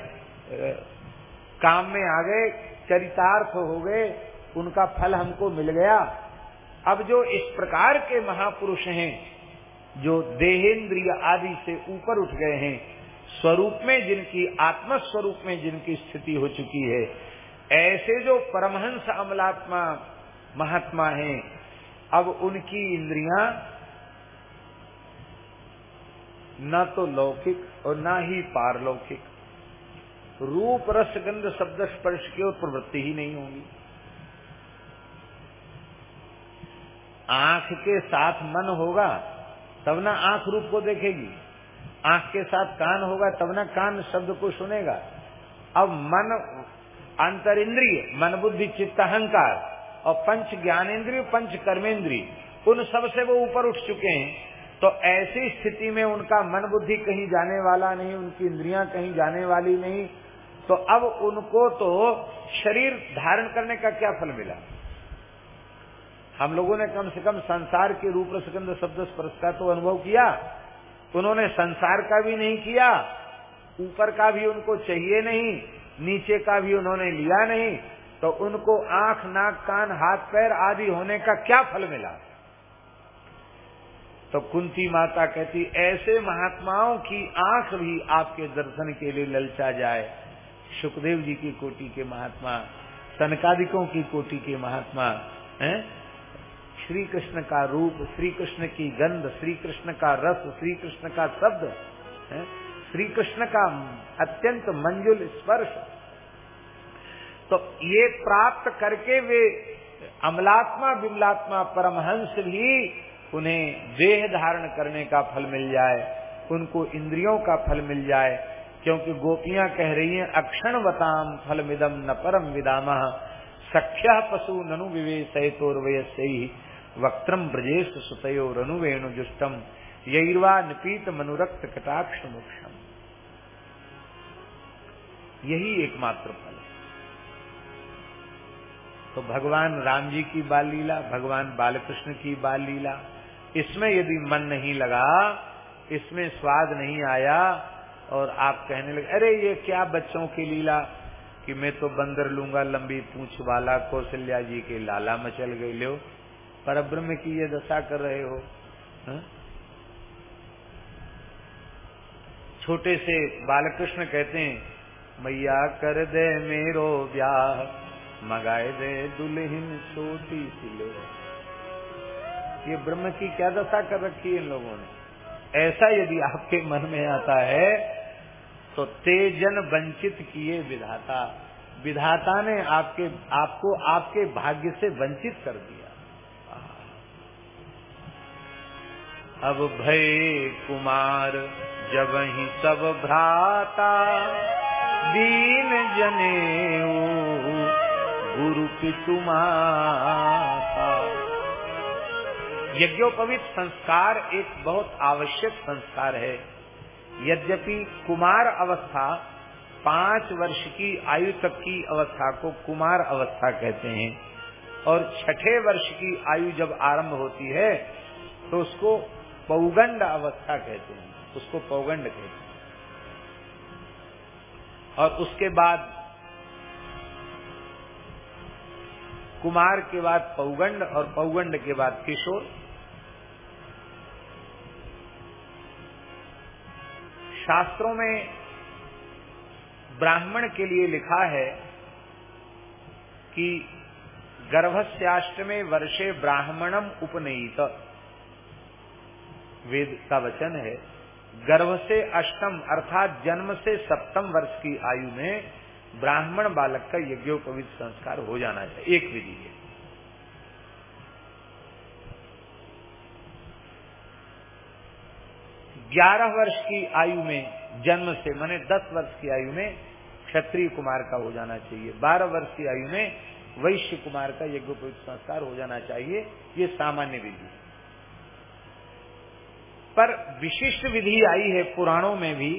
काम में आ गए, चरितार्थ हो गए, उनका फल हमको मिल गया। अब जो इस प्रकार के महापुरुष हैं, जो देहेंद्रिय आदि से ऊपर उठ गए हैं, स्वरूप में जिनकी आत्म स्वरूप में जिनकी स्थिति हो चुकी है, ऐसे जो परमहंस अमलात्मा महात्मा हैं, अब उनकी इंद्रियाँ न तो लौकिक और न ही पारलौकिक। रूप रस गंध शब्द स्पर्श की ओर प्रवृत्ति ही नहीं होगी। आँख के साथ मन होगा, तब ना आँख रूप को देखेगी। आँख के साथ कान होगा, तब ना कान शब्द को सुनेगा। अब मन अंतर इंद्रिय मन बुद्धि, चित्त, अहंकार और पंच ज्ञानेन्द्रिय, पंच कर्मेंद्रिय उन सबसे वो ऊपर उठ चुके हैं तो ऐसी स्थिति में उनका मन बुद्धि कहीं जाने वाला नहीं, उनकी इंद्रियाँ कहीं जाने वाली नहीं तो अब उनको तो शरीर धारण करने का क्या फल मिला? हम लोगों ने कम से कम संसार के रूप रसगंध, शब्द स्पर्श का तो अनुभव किया। उन्होंने संसार का भी नहीं किया, ऊपर का भी उनको चाहिए नहीं, नीचे का भी उन्होंने लिया नहीं तो उनको आँख, नाक, कान, हाथ, पैर आदि होने का क्या फल मिला? तो कुंती माता कहती, ऐसे महात्माओं की आँख भी आपके दर्शन के लिए ललचा जाए। सुखदेव जी की कोटि के महात्मा, सनकादिकों की कोटि के महात्मा, हैं? श्री कृष्ण का रूप श्री कृष्ण की गंध श्री कृष्ण का रस श्री कृष्ण का शब्द श्री कृष्ण का अत्यंत मंजुल स्पर्श। तो ये प्राप्त करके वे अमलात्मा बिमलात्मा परमहंस भी उन्हें देह धारण करने का फल मिल जाए, उनको इंद्रियों का फल मिल जाए, क्योंकि गोपियाँ कह रही हैं अक्षण वताम फल मिदम न परम विदाम। सख्या पशु ननु विवेश वयस्य वक्त्रम ब्रजेश सुतयो रनुवेणु जुष्टम यईर्वा निपीत मनुरक्त कटाक्ष मोक्षम यही एकमात्र फल। है तो भगवान राम जी की बाल लीला भगवान बालकृष्ण की बाल लीला इसमें यदि मन नहीं लगा, इसमें स्वाद नहीं आया, और आप कहने लगे, अरे, ये क्या बच्चों की लीला? कि मैं तो बंदर लूँगा, लंबी पूछ वाला, कौशल्या जी के लाला मचल गई, लो। पर ब्रह्म की ये दशा कर रहे हो, हा? छोटे से बालकृष्ण कहते हैं, मैया कर दे मेरो ब्याह, मगाए दे दुल्हन छोटी सी ले। ये ब्रह्म की क्या दशा कर रखी है इन लोगों ने? ऐसा यदि आपके मन में आता है तो तेजन वंचित किए विधाता। विधाता ने आपके, आपको आपके भाग्य से वंचित कर दिया। अब भय कुमार, जब ही सब भ्राता, दीन जने गुरु पितु माता। यज्ञोपवित संस्कार एक बहुत आवश्यक संस्कार है। यद्यपि कुमार अवस्था पाँच वर्ष की आयु तक की अवस्था को कुमार अवस्था कहते हैं और छठे वर्ष की आयु जब आरंभ होती है तो उसको पौगंड अवस्था कहते हैं। उसको पौगंड कहते हैं। और उसके बाद कुमार के बाद पौगंड और पौगंड के बाद किशोर। शास्त्रों में ब्राह्मण के लिए लिखा है कि गर्भस्याष्टमे वर्षे ब्राह्मणम उपनयित वेद का वचन है गर्भ से अष्टम अर्थात जन्म से सप्तम वर्ष की आयु में ब्राह्मण बालक का यज्ञोपवित संस्कार हो जाना चाहिए। एक विधि है। ग्यारह वर्ष की आयु में जन्म से, माने दस वर्ष की आयु में क्षत्रिय कुमार का हो जाना चाहिए। बारह वर्ष की आयु में वैश्य कुमार का यज्ञोपवित संस्कार हो जाना चाहिए, ये सामान्य विधि पर विशिष्ट विधि आई है पुराणों में भी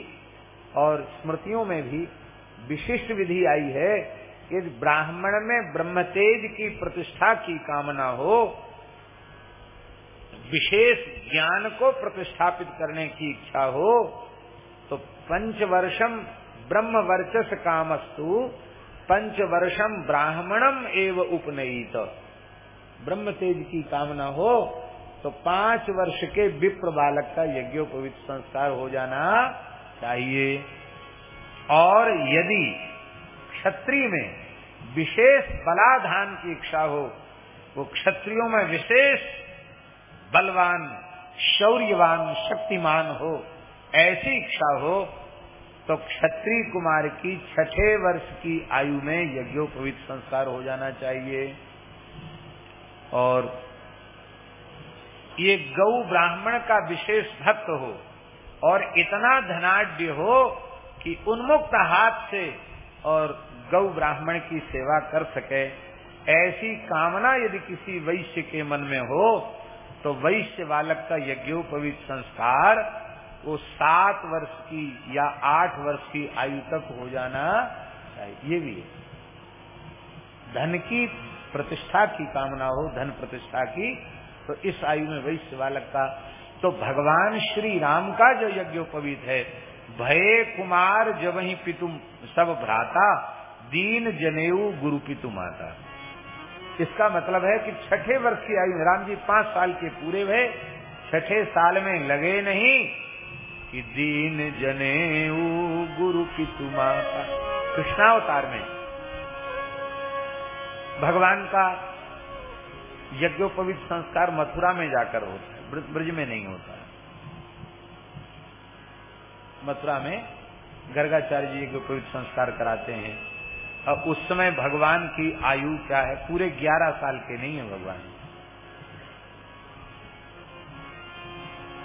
और स्मृतियों में भी, विशिष्ट विधि आई है कि ब्राह्मण में ब्रह्मतेज की प्रतिष्ठा की कामना हो विशेष ज्ञान को प्रतिष्ठापित करने की इच्छा हो तो पंचवर्षम ब्रह्म वर्चस कामस्तु पंच वर्षम ब्राह्मणम एव उपनयित। ब्रह्म तेज की कामना हो तो पाँच वर्ष के विप्र बालक का यज्ञोपवित संस्कार हो जाना चाहिए। और यदि क्षत्रिय में विशेष बलाधान की इच्छा हो, वो क्षत्रियों में विशेष बलवान, शौर्यवान, शक्तिमान हो, ऐसी इच्छा हो तो क्षत्रिय कुमार की छठे वर्ष की आयु में यज्ञोपवित संस्कार हो जाना चाहिए। और ये गौ ब्राह्मण का विशेष भक्त हो, और इतना धनाढ़ हो कि उन्मुक्त हाथ से और गौ ब्राह्मण की सेवा कर सके, ऐसी कामना यदि किसी वैश्य के मन में हो तो वैश्य बालक का यज्ञोपवीत संस्कार, वो सात वर्ष की या आठ वर्ष की आयु तक हो जाना चाहिए। ये भी है। धन की प्रतिष्ठा की कामना हो, धन प्रतिष्ठा की तो इस आयु में वैश्य बालक का तो भगवान श्री राम का जो यज्ञोपवीत है, भय कुमार जब ही पितु सब भ्राता, दीन जनेऊ गुरु पितु माता। इसका मतलब है कि छठे वर्ष की आयु राम जी पाँच साल के पूरे हुए, छठे साल में लगे नहीं कि दीन जनेऊ गुरु पितु माता कृष्णावतार में भगवान का यज्ञोपवित संस्कार मथुरा में जाकर होता है, ब्रज में नहीं होता मथुरा में गर्गाचार्य जी यज्ञोपवित संस्कार कराते हैं। और उस समय भगवान की आयु क्या है? पूरे ग्यारह साल के नहीं है भगवान।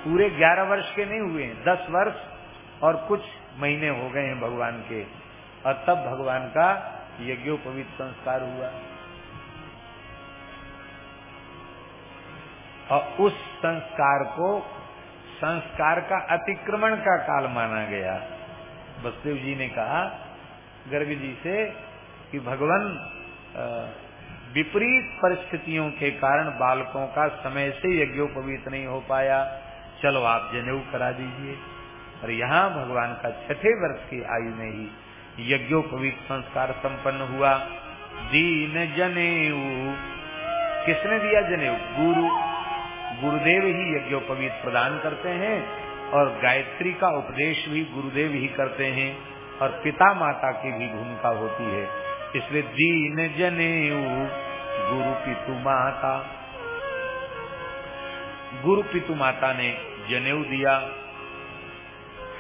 पूरे ग्यारह वर्ष के नहीं हुए हैं दस वर्ष और कुछ महीने हो गए हैं भगवान के। और तब भगवान का यज्ञोपवित संस्कार हुआ। और उस संस्कार को, संस्कार का अतिक्रमण का काल माना गया। बसदेव जी ने कहा गर्ग जी से कि भगवान विपरीत परिस्थितियों के कारण बालकों का समय से यज्ञोपवीत नहीं हो पाया। चलो आप जनेऊ करा दीजिए। और यहाँ भगवान का छठे वर्ष की आयु में ही यज्ञोपवीत संस्कार संपन्न हुआ। दीन जनेऊ। किसने दिया जनेऊ? गुरु। गुरुदेव ही यज्ञोपवीत प्रदान करते हैं और गायत्री का उपदेश भी गुरुदेव ही करते हैं और पिता माता की भी भूमिका होती है। इसलिए दीन जनेऊ, गुरु पितु माता। गुरु पितु माता ने जनेऊ दिया।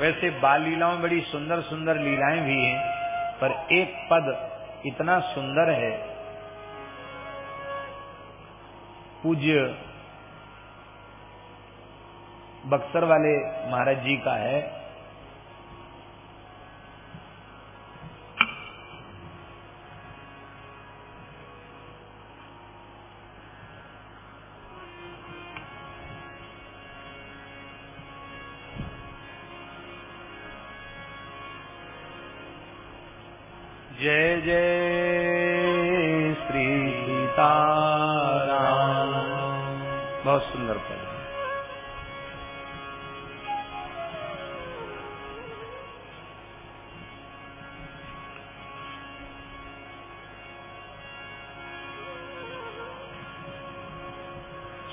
वैसे बाल लीलाओं में बड़ी सुंदर सुंदर लीलाएँ भी हैं, पर एक पद इतना सुंदर है। पूज्य बक्सर वाले महाराज जी का है। जय जय श्री सीताराम। बहुत सुंदर पद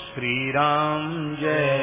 श्री राम जय।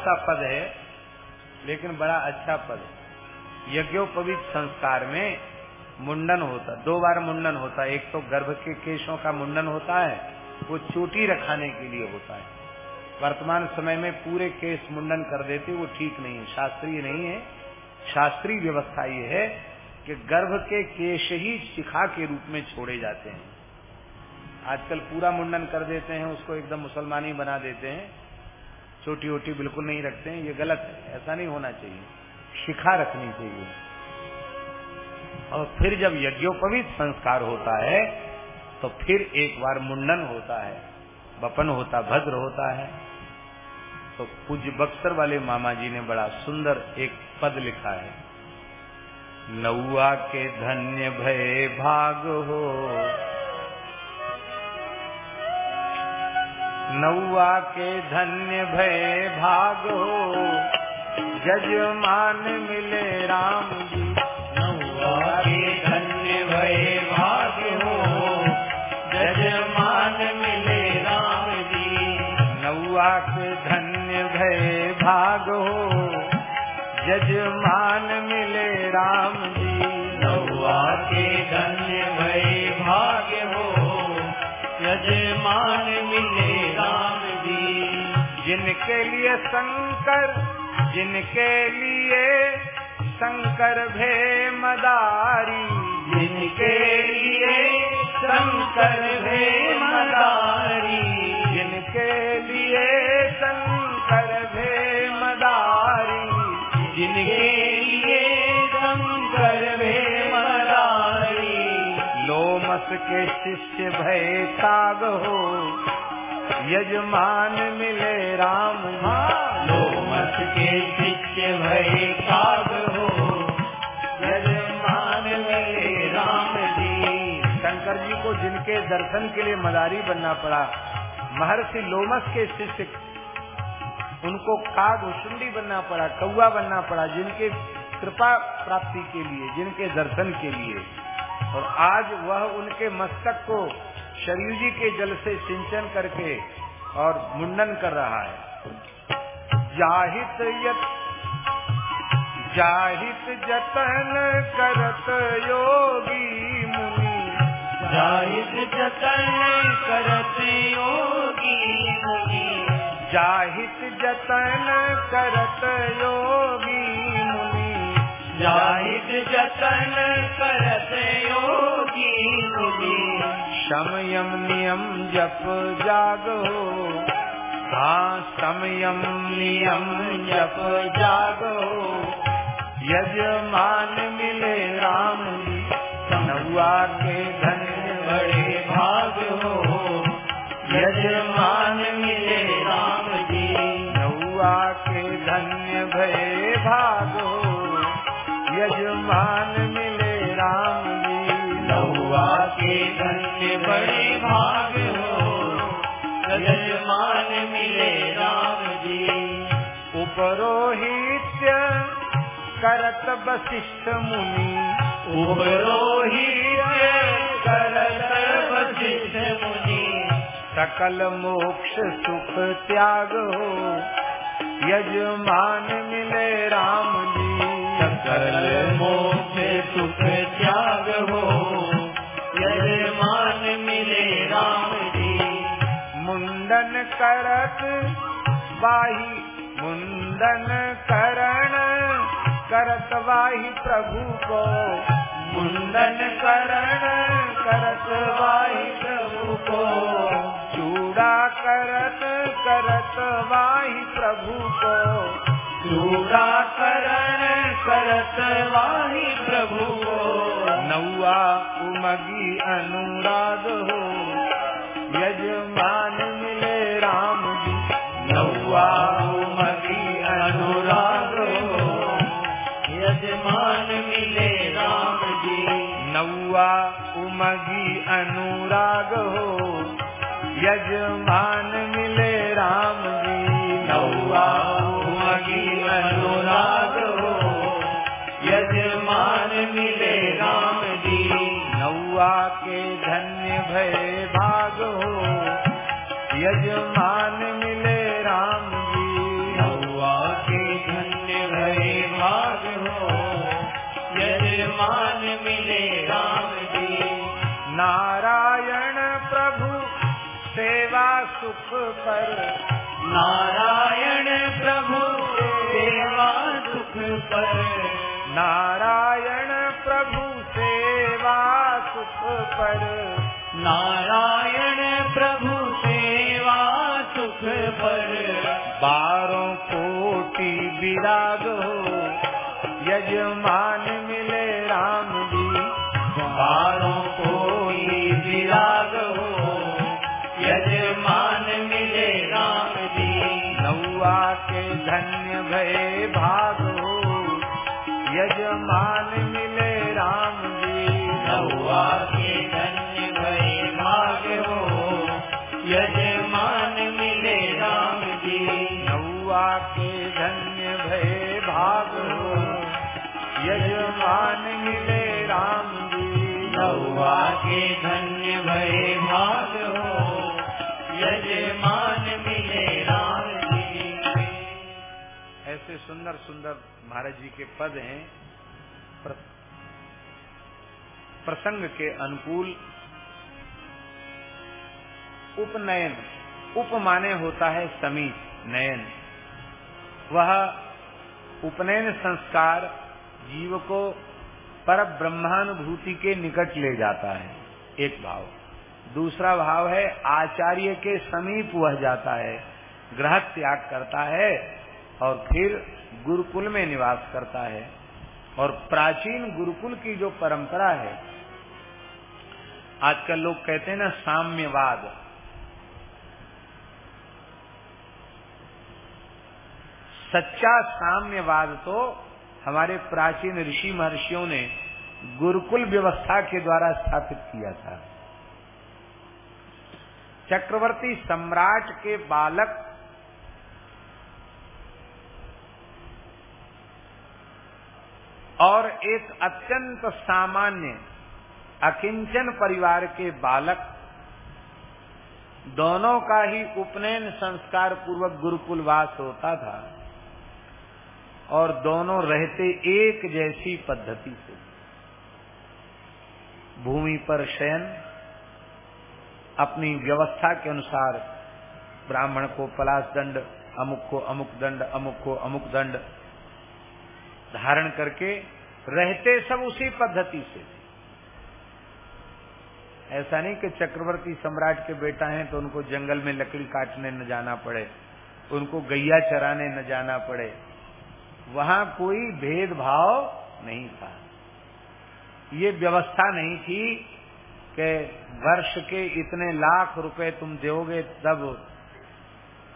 सा पद है, लेकिन बड़ा अच्छा पद है। यज्ञोपवीत संस्कार में मुंडन होता, दो बार मुंडन होता। है एक तो गर्भ के केशों का मुंडन होता है, वो चोटी रखाने के लिए होता है। वर्तमान समय में पूरे केस मुंडन कर देते, वो ठीक नहीं है, शास्त्रीय नहीं है। शास्त्रीय व्यवस्था ये है कि गर्भ के केश ही शिखा के रूप में छोड़े जाते हैं। आजकल पूरा मुंडन कर देते हैं, उसको एकदम मुसलमानी बना देते हैं। छोटी ओटी बिल्कुल नहीं रखते हैं, ये गलत है, ऐसा नहीं होना चाहिए। शिखा रखनी चाहिए। और फिर जब यज्ञोपवीत संस्कार होता है तो फिर एक बार मुंडन होता है, बपन होता, भद्र होता है। तो पूज्य बक्सर वाले मामा जी ने बड़ा सुंदर एक पद लिखा है। नौआ के धन्य भय भाग हो नौआ के धन्य भय भाग जजमान मिले राम जी नौआ के लिए शंकर, जिनके लिए शंकर भे मदारी जिनके लिए शंकर भे मदारी जिनके लिए शंकर भे मदारी जिनके लिए शंकर भे मदारी लोमस के शिष्य भय ताग हो यजमान मिले राम लोमस के शिष्य भय काग हो। यजमान मिले राम जी। शंकर जी को जिनके दर्शन के लिए मदारी बनना पड़ा, महर्षि लोमस के शिष्य, उनको काग शुंडी बनना पड़ा कौआ बनना पड़ा, जिनके कृपा प्राप्ति के लिए, जिनके दर्शन के लिए। और आज वह उनके मस्तक को शरीर जी के जल से सिंचन करके और मुंडन कर रहा है। जाहित यत जाहित जतन करत योगी मुनि। जाहित जतन करत योगी मुनि। जाहित जतन करत योगी मुनि। जाहित जतन करत योगी मुनि। समयम नियम जप जागो। हाँ समयम नियम जप जागो। यजमान मिले राम जी के धन्य बड़े। करत वशिष्ठ मुनि। उपरोहित करत वशिष्ठ मुनि। सकल मोक्ष सुख त्याग हो। यजमान मिले प्रभु को मुंडन करण करत वाहि प्रभु को चूड़ा करत करत वाही प्रभु को चूड़ा करण करत वाहि प्रभु को नौआ उमगी अनुराग हो, यजमान उमगी अनुराग हो यजमान मिले राम जी। नौआ उमगी अनुराग हो यजमान मिले राम जी। नौआ के धन्य भय भाग हो यजमान मिले राम जी। नौआ के धन्य भय भाग हो यजमान मिले राम जी नारायण प्रभु सेवा सुख पर। नारायण प्रभु सेवा सुख पर। नारायण प्रभु सेवा सुख पर। नारायण मुख पर। बारों कोटि विराग हो यजमान यजमान मिले राम ऐसे सुंदर सुंदर महाराज जी के पद हैं। प्र- प्रसंग के अनुकूल उपनयन, उपमाने होता है समीप नयन। वह उपनयन संस्कार जीव को पर ब्रह्मानुभूति के निकट ले जाता है। एक भाव। दूसरा भाव है, आचार्य के समीप वह जाता है ग्रह त्याग करता है और फिर गुरुकुल में निवास करता है। और प्राचीन गुरुकुल की जो परंपरा है, आजकल लोग कहते हैं ना, साम्यवाद। सच्चा साम्यवाद तो हमारे प्राचीन ऋषि महर्षियों ने गुरुकुल व्यवस्था के द्वारा स्थापित किया था। चक्रवर्ती सम्राट के बालक और एक अत्यंत सामान्य अकिंचन परिवार के बालक दोनों का ही उपनयन संस्कार पूर्वक गुरुकुलवास होता था और दोनों रहते एक जैसी पद्धति से। भूमि पर शयन अपनी व्यवस्था के अनुसार ब्राह्मण को पलाश दंड, अमुक को अमुक दंड, अमुक को अमुक दंड धारण करके रहते सब उसी पद्धति से। ऐसा नहीं कि चक्रवर्ती सम्राट के बेटा हैं तो उनको जंगल में लकड़ी काटने न जाना पड़े, उनको गैया चराने न जाना पड़े। वहाँ कोई भेदभाव नहीं था। ये व्यवस्था नहीं थी कि वर्ष के इतने लाख रुपए तुम दोगे तब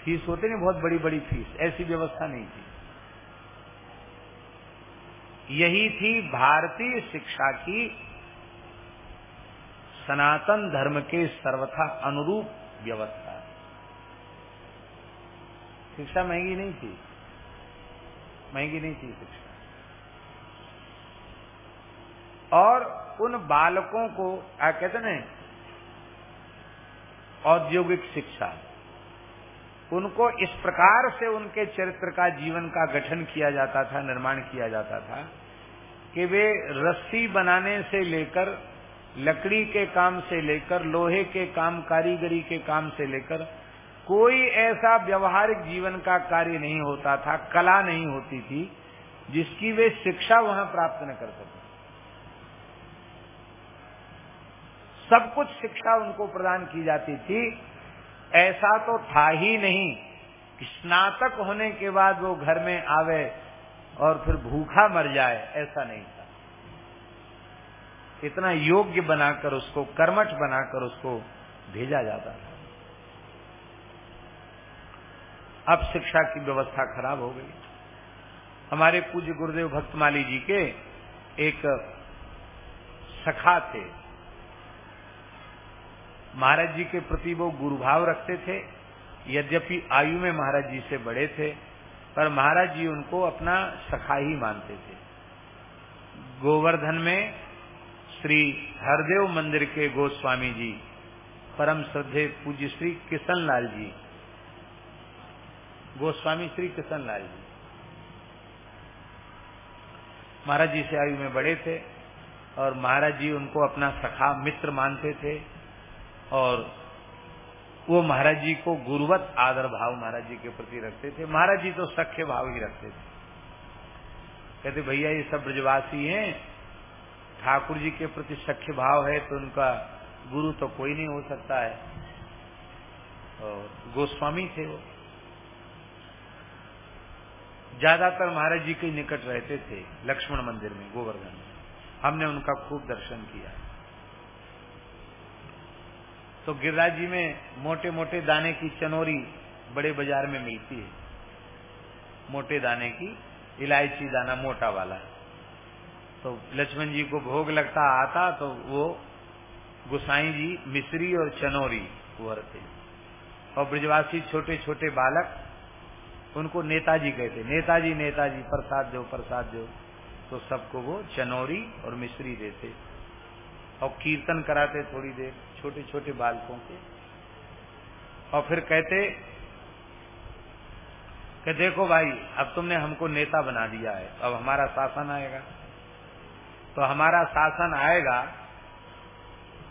फ़ीस होती नहीं, बहुत बड़ी बड़ी फ़ीस। ऐसी व्यवस्था नहीं थी। यही थी भारतीय शिक्षा की सनातन धर्म के सर्वथा अनुरूप व्यवस्था। शिक्षा महँगी नहीं थी। महँगी नहीं थी शिक्षा। और उन बालकों को, आ, कहते ना, औद्योगिक शिक्षा। उनको इस प्रकार से उनके चरित्र का जीवन का गठन किया जाता था, निर्माण किया जाता था, कि वे रस्सी बनाने से लेकर, लकड़ी के काम से लेकर, लोहे के काम, कारीगरी के काम से लेकर, कोई ऐसा व्यवहारिक जीवन का कार्य नहीं होता था, कला नहीं होती थी, जिसकी वे शिक्षा वहाँ प्राप्त न कर सके। सब कुछ शिक्षा उनको प्रदान की जाती थी। ऐसा तो था ही नहीं कि स्नातक होने के बाद वो घर में आवे और फिर भूखा मर जाए, ऐसा नहीं था। इतना योग्य बनाकर उसको, कर्मठ बनाकर उसको भेजा जाता था। अब शिक्षा की व्यवस्था खराब हो गई। हमारे पूज्य गुरुदेव भक्तमाली जी के एक सखा थे। महाराज जी के प्रति वो गुरुभाव रखते थे, यद्यपि आयु में महाराज जी से बड़े थे, पर महाराज जी उनको अपना सखा ही मानते थे। गोवर्धन में श्री हरदेव मंदिर के गोस्वामी जी, परम श्रद्धे पूज्य श्री किशन लाल जी। गोस्वामी श्री किशन लाल जी। महाराज जी से आयु में बड़े थे, और महाराज जी उनको अपना सखा मित्र मानते थे। और वो महाराज जी को गुरुवत आदर भाव महाराज जी के प्रति रखते थे। महाराज जी तो सख्य भाव ही रखते थे। कहते, भैया, ये सब ब्रजवासी हैं। ठाकुर जी के प्रति सख्य भाव है तो उनका गुरु तो कोई नहीं हो सकता है। और गोस्वामी थे वो। ज़्यादातर महाराज जी के निकट रहते थे लक्ष्मण मंदिर में, गोवर्धन में। हमने उनका खूब दर्शन किया। तो गिरिराज में मोटे मोटे दाने की चनोरी बड़े बाज़ार में मिलती है। मोटे दाने की, इलायची दाना मोटा वाला। तो लक्ष्मण जी को भोग लगता आता तो वो गुसाई जी मिश्री और चनौरी थे और ब्रजवासी छोटे छोटे बालक, उनको नेताजी कहते नेताजी नेताजी, प्रसाद दो प्रसाद दो। तो सबको वो चनौरी और मिश्री देते। और कीर्तन कराते थोड़ी देर। छोटे छोटे बालकों के। और फिर कहते कि देखो भाई, अब तुमने हमको नेता बना दिया है, अब हमारा शासन आएगा। तो हमारा शासन आएगा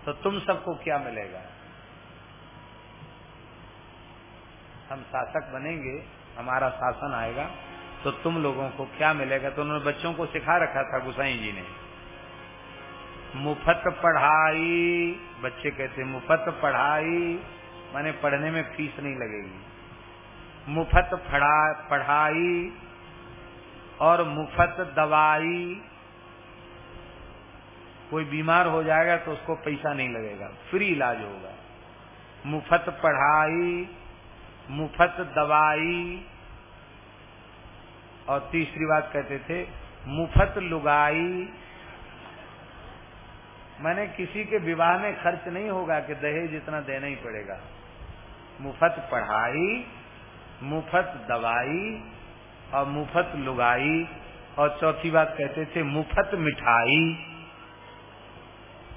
तो तुम सबको क्या मिलेगा? हम शासक बनेंगे, हमारा शासन आएगा तो तुम लोगों को क्या मिलेगा? तो उन्होंने बच्चों को सिखा रखा था, गुसाई जी ने। मुफ़्त पढ़ाई। बच्चे कहते मुफत पढ़ाई। माने पढ़ने में फ़ीस नहीं लगेगी। मुफ़्त पढ़ाई और मुफत दवाई। कोई बीमार हो जाएगा तो उसको पैसा नहीं लगेगा, फ्री इलाज होगा। मुफत पढ़ाई, मुफत दवाई और तीसरी बात कहते थे, मुफत लुगाई मैंने किसी के विवाह में खर्च नहीं होगा कि दहेज इतना देना ही पड़ेगा। मुफ़्त पढ़ाई, मुफ़्त दवाई और मुफ़्त लुगाई और चौथी बात कहते थे मुफ़्त मिठाई।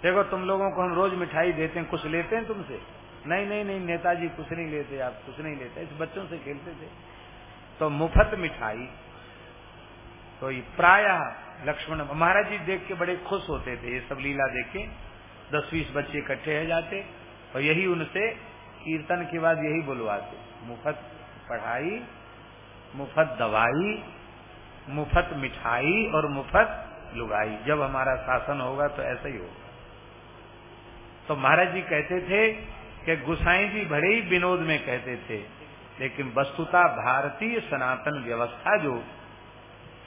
देखो, तुम लोगों को हम रोज मिठाई देते हैं, कुछ लेते हैं तुमसे? नहीं नहीं नहीं, नेताजी कुछ नहीं लेते, आप कुछ नहीं लेते, इस बच्चों से खेलते थे। तो मुफ़्त मिठाई तो प्राय लक्ष्मण महाराज जी देख के बड़े खुश होते थे, ये सब लीला देख के। दस बीस बच्चे इकट्ठे हो जाते और यही उनसे कीर्तन के बाद यही बुलवाते, मुफत पढ़ाई, मुफत दवाई, मुफत मिठाई और मुफत लुगाई। जब हमारा शासन होगा तो ऐसा ही होगा। तो महाराज जी कहते थे कि गुसाई जी बड़े ही विनोद में कहते थे, लेकिन वस्तुता भारतीय सनातन व्यवस्था जो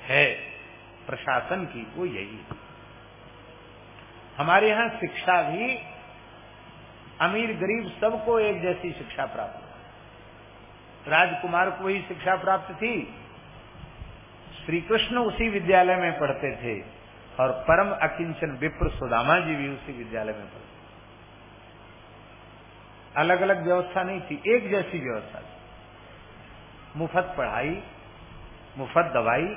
है प्रशासन की वो यही है। हमारे यहाँ शिक्षा भी, अमीर गरीब सबको एक जैसी शिक्षा प्राप्त राजकुमार को ही शिक्षा प्राप्त थी। श्री कृष्ण उसी विद्यालय में पढ़ते थे और परम अकिंचन विप्र सुदामा जी भी उसी विद्यालय में पढ़ते अलग अलग व्यवस्था नहीं थी, एक जैसी व्यवस्था थी। मुफत पढ़ाई, मुफत दवाई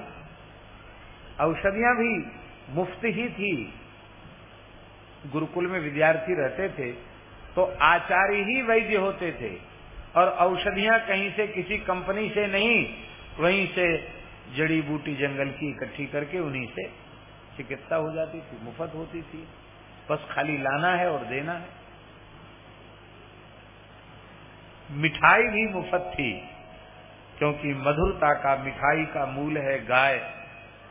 औषधियाँ भी, मुफ़्त ही थी। गुरुकुल में विद्यार्थी रहते थे तो आचार्य ही वैद्य होते थे। और औषधियाँ कहीं से किसी कंपनी से नहीं, वहीं से जड़ी बूटी जंगल की इकट्ठी करके उन्हीं से चिकित्सा हो जाती थी, मुफ़्त होती थी। बस खाली लाना है और देना है। मिठाई भी मुफ़्त थी, क्योंकि मधुरता का, मिठाई का मूल है गाय।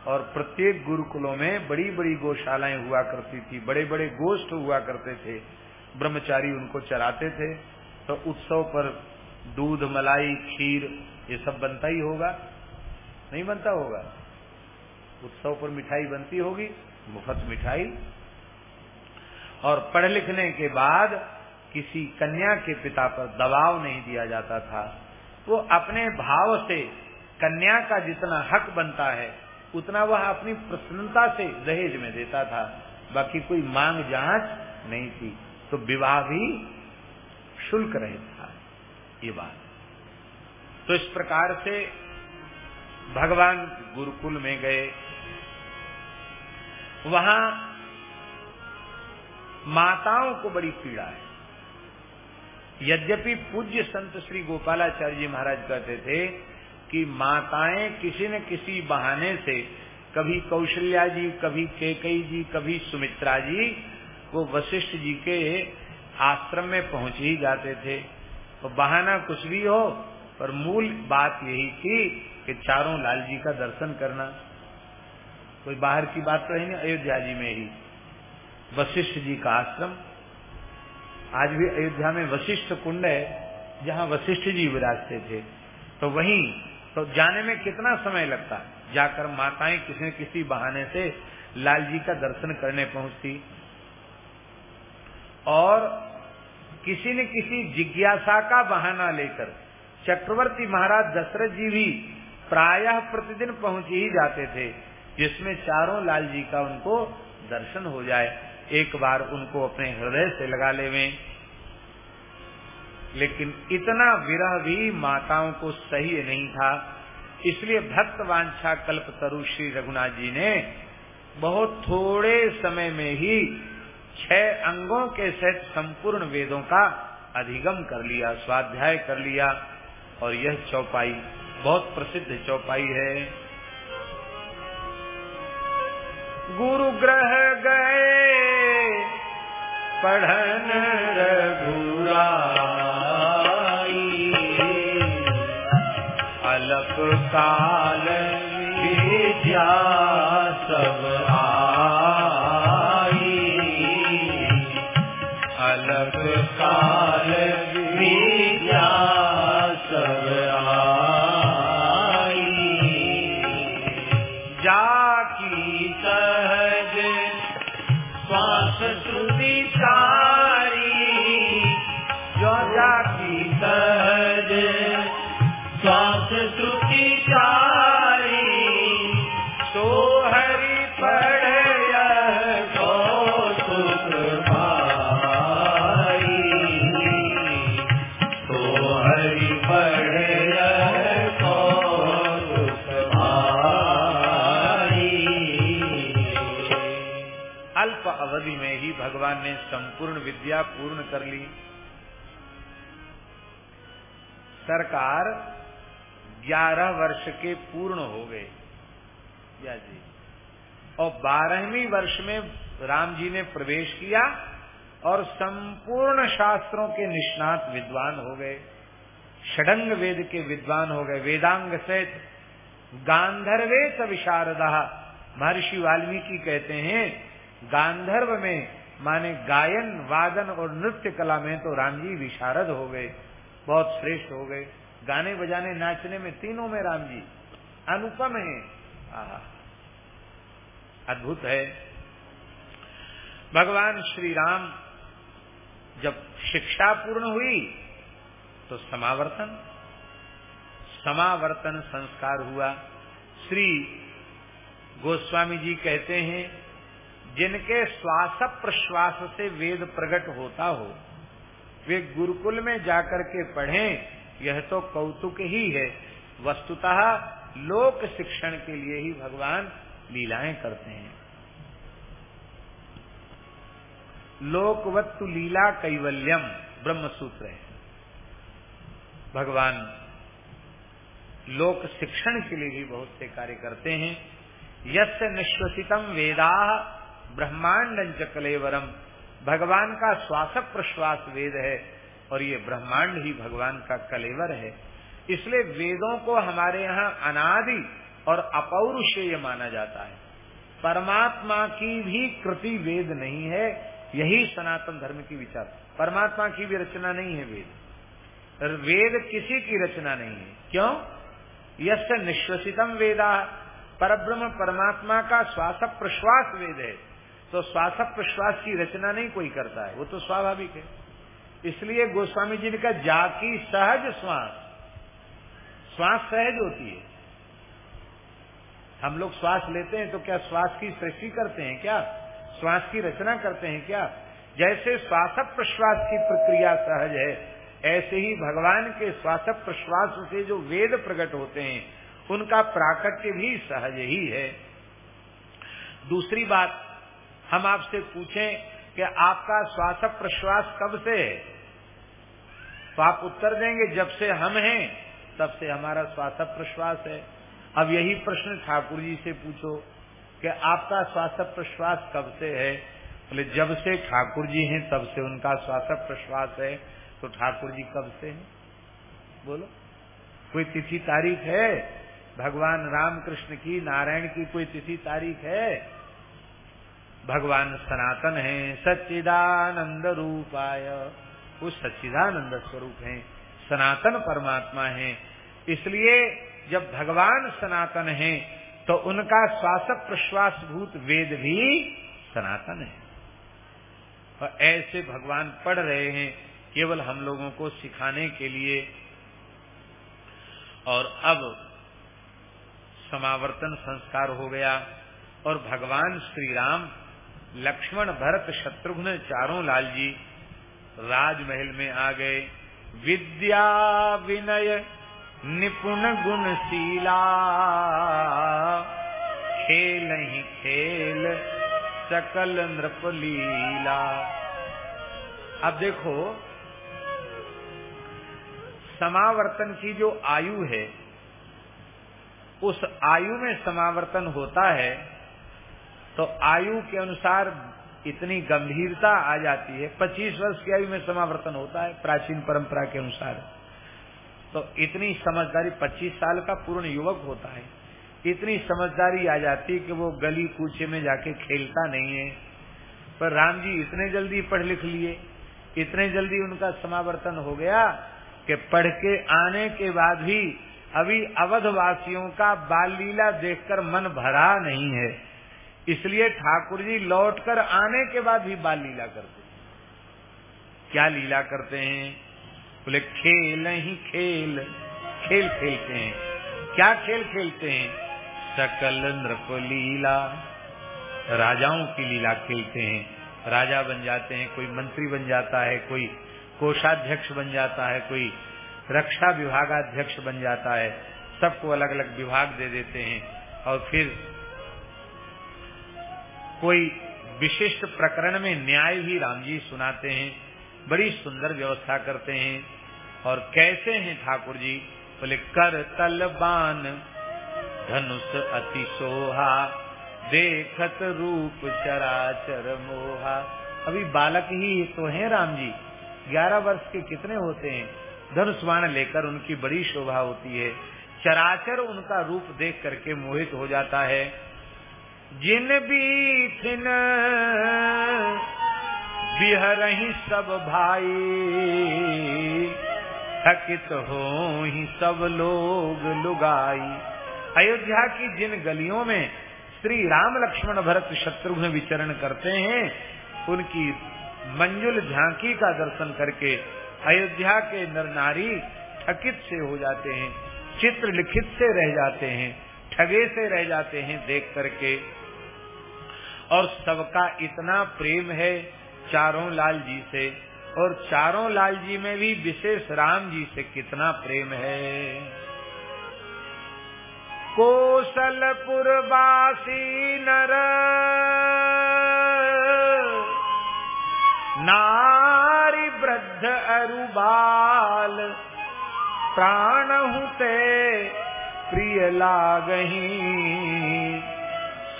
और प्रत्येक गुरुकुलों में बड़ी बड़ी गौशालाएँ हुआ करती थी बड़े बड़े गोष्ठ हुआ करते थे, ब्रह्मचारी उनको चराते थे तो उत्सव पर दूध, मलाई, खीर, ये सब बनता ही होगा। नहीं बनता होगा? उत्सव पर मिठाई बनती होगी, मुफ़्त मिठाई। और पढ़ लिखने के बाद किसी कन्या के पिता पर दबाव नहीं दिया जाता था। वो अपने भाव से कन्या का जितना हक बनता है उतना वह अपनी प्रसन्नता से दहेज में देता था। बाकी कोई मांग जाँच नहीं थी। तो विवाह भी शुल्क रहित था। ये बात। तो इस प्रकार से भगवान गुरुकुल में गए। वहाँ माताओं को बड़ी पीड़ा है। यद्यपि पूज्य संत श्री गोपालाचार्य जी महाराज कहते थे कि माताएँ किसी न किसी बहाने से, कभी कौशल्या जी, कभी केकई जी, कभी सुमित्रा जी, वो वशिष्ठ जी के आश्रम में पहुँच ही जाते थे। तो बहाना कुछ भी हो, पर मूल बात यही थी कि चारों लाल जी का दर्शन करना। कोई बाहर की बात तो है नहीं, अयोध्या जी में ही। वशिष्ठ जी का आश्रम। आज भी अयोध्या में वशिष्ठ कुंड है, जहाँ वशिष्ठ जी विराजते थे। तो वहीं तो जाने में कितना समय लगता? जाकर माताएँ किसी न किसी बहाने से लाल जी का दर्शन करने पहुँचती। और किसी न किसी जिज्ञासा का बहाना लेकर चक्रवर्ती महाराज दशरथ जी भी प्रायः प्रतिदिन पहुँच ही जाते थे, जिसमें चारों लाल जी का उनको दर्शन हो जाए। एक बार उनको अपने हृदय से लगा लेवे। लेकिन इतना विरह भी माताओं को सही नहीं था। इसलिए भक्त वांछा कल्प तरु श्री रघुनाथ जी ने बहुत थोड़े समय में ही छह अंगों के सहित संपूर्ण वेदों का अधिगम कर लिया, स्वाध्याय कर लिया और यह चौपाई, बहुत प्रसिद्ध चौपाई है। गुरु ग्रह गए, पढ़न रघुरा काल विद्या विद्या पूर्ण कर ली। सरकार ग्यारह वर्ष के पूर्ण हो गए। या जी। और बारहवीं वर्ष में राम जी ने प्रवेश किया और संपूर्ण शास्त्रों के निष्णात विद्वान हो गए। षडंग वेद के विद्वान हो गए। वेदांग सहित गांधर्वे स विशारदा। महर्षि वाल्मीकि कहते हैं, गांधर्व में माने गायन, वादन और नृत्य कला में तो राम जी विशारद हो गए, बहुत श्रेष्ठ हो गए। गाने बजाने, नाचने में तीनों में राम जी अनुपम है। अद्भुत है। भगवान श्री राम जब शिक्षा पूर्ण हुई तो समावर्तन समावर्तन संस्कार हुआ। श्री गोस्वामी जी कहते हैं जिनके श्वास प्रश्वास से वेद प्रकट होता हो, वे गुरुकुल में जाकर के पढ़ें, यह तो कौतुक ही है। वस्तुतः लोक शिक्षण के लिए ही भगवान लीलाएँ करते हैं। लोकवत्तु लीला कैवल्यम ब्रह्म सूत्र है। भगवान लोक शिक्षण के लिए भी बहुत से कार्य करते हैं। यस्य निश्वसितम वेदा ब्रह्मांड कलेवरम भगवान का श्वास प्रश्वास वेद है, और ये ब्रह्मांड ही भगवान का कलेवर है। इसलिए वेदों को हमारे यहाँ अनादि और अपौरुषेय माना जाता है। परमात्मा की भी कृति वेद नहीं है, यही सनातन धर्म की विचार। परमात्मा की भी रचना नहीं है वेद। वेद किसी की रचना नहीं है। क्यों? यश निश्वसितम वेदा। परब्रह्म परमात्मा का श्वास प्रश्वास वेद है। तो श्वास प्रश्वास की रचना नहीं कोई करता है, वो तो स्वाभाविक है। इसलिए गोस्वामी जी ने कहा, जाकी सहज श्वास। श्वास सहज होती है। हम लोग श्वास लेते हैं तो क्या श्वास की सृष्टि करते हैं क्या? श्वास की रचना करते हैं क्या? जैसे श्वास प्रश्वास की प्रक्रिया सहज है, ऐसे ही भगवान के श्वास प्रश्वास से जो वेद प्रकट होते हैं, उनका प्राकट्य भी सहज ही है। दूसरी बात हम आपसे पूछें कि आपका श्वास प्रश्वास कब से है? तो आप उत्तर देंगे, जब से हम हैं, तब से हमारा श्वास प्रश्वास है। अब यही प्रश्न ठाकुर जी से पूछो कि आपका श्वास प्रश्वास कब से है? बोले, जब से ठाकुर जी हैं, तब से उनका श्वास प्रश्वास है। तो ठाकुर जी कब से हैं? बोलो। कोई तिथि तारीख है? भगवान रामकृष्ण की, नारायण की कोई तिथि तारीख है? भगवान सनातन है, सच्चिदानंद रूपाय। वो सच्चिदानंद स्वरूप हैं, सनातन परमात्मा है। इसलिए जब भगवान सनातन है तो उनका श्वास प्रश्वास भूत वेद भी सनातन है। और ऐसे भगवान पढ़ रहे हैं, केवल हम लोगों को सिखाने के लिए। और अब समावर्तन संस्कार हो गया, और भगवान श्री राम लक्ष्मण भरत शत्रुघ्न चारों लाल जी राजमहल में आ गए। विद्या विनय निपुण गुणशीला, खेल ही खेल, सकल नृप लीला। अब देखो, समावर्तन की जो आयु है, उस आयु में समावर्तन होता है तो आयु के अनुसार इतनी गंभीरता आ जाती है। 25 वर्ष की आयु में समावर्तन होता है, प्राचीन परंपरा के अनुसार। तो इतनी समझदारी 25 साल का पूर्ण युवक होता है। इतनी समझदारी आ जाती है कि वो गली कूचे में जाके खेलता नहीं है। पर राम जी इतने जल्दी पढ़ लिख लिए, इतने जल्दी उनका समावर्तन हो गया कि पढ़ के आने के बाद भी अभी अवधवासियों का बाल लीला देखकर मन भरा नहीं है। इसलिए ठाकुर जी लौटकर आने के बाद भी बाल लीला करते क्या लीला करते हैं? बोले, खेल ही खेल खेल खेलते हैं। क्या खेल खेलते हैं? सकल नृप लीला। राजाओं की लीला खेलते हैं। राजा बन जाते हैं, कोई मंत्री बन जाता है, कोई कोषाध्यक्ष बन जाता है, कोई रक्षा विभागाध्यक्ष बन जाता है। सबको अलग अलग विभाग दे देते हैं और फिर कोई विशिष्ट प्रकरण में न्याय भी राम जी सुनाते हैं, बड़ी सुंदर व्यवस्था करते हैं। और कैसे हैं ठाकुर जी? बोले, कर तलबान धनुष अति सोहा, देखत रूप चराचर मोहा। अभी बालक ही तो हैं राम जी ग्यारह वर्ष के कितने होते हैं? धनुष बाण लेकर उनकी बड़ी शोभा होती है। चराचर उनका रूप देख करके मोहित हो जाता है। जिन भी थिन बिहरही सब भाई, थकित हो ही सब लोग लुगाई। अयोध्या की जिन गलियों में श्री राम लक्ष्मण भरत शत्रुघ्न विचरण करते हैं, उनकी मंजुल झांकी का दर्शन करके अयोध्या के नर नारी थकित से हो जाते हैं, चित्र लिखित से रह जाते हैं, ठगे से रह जाते हैं देख करके। और सबका इतना प्रेम है चारों लाल जी से। और चारों लाल जी में भी विशेष राम जी से कितना प्रेम है। कोसलपुरवासी नर, नारी वृद्ध अरुबाल, प्राण हुते प्रिय लागही।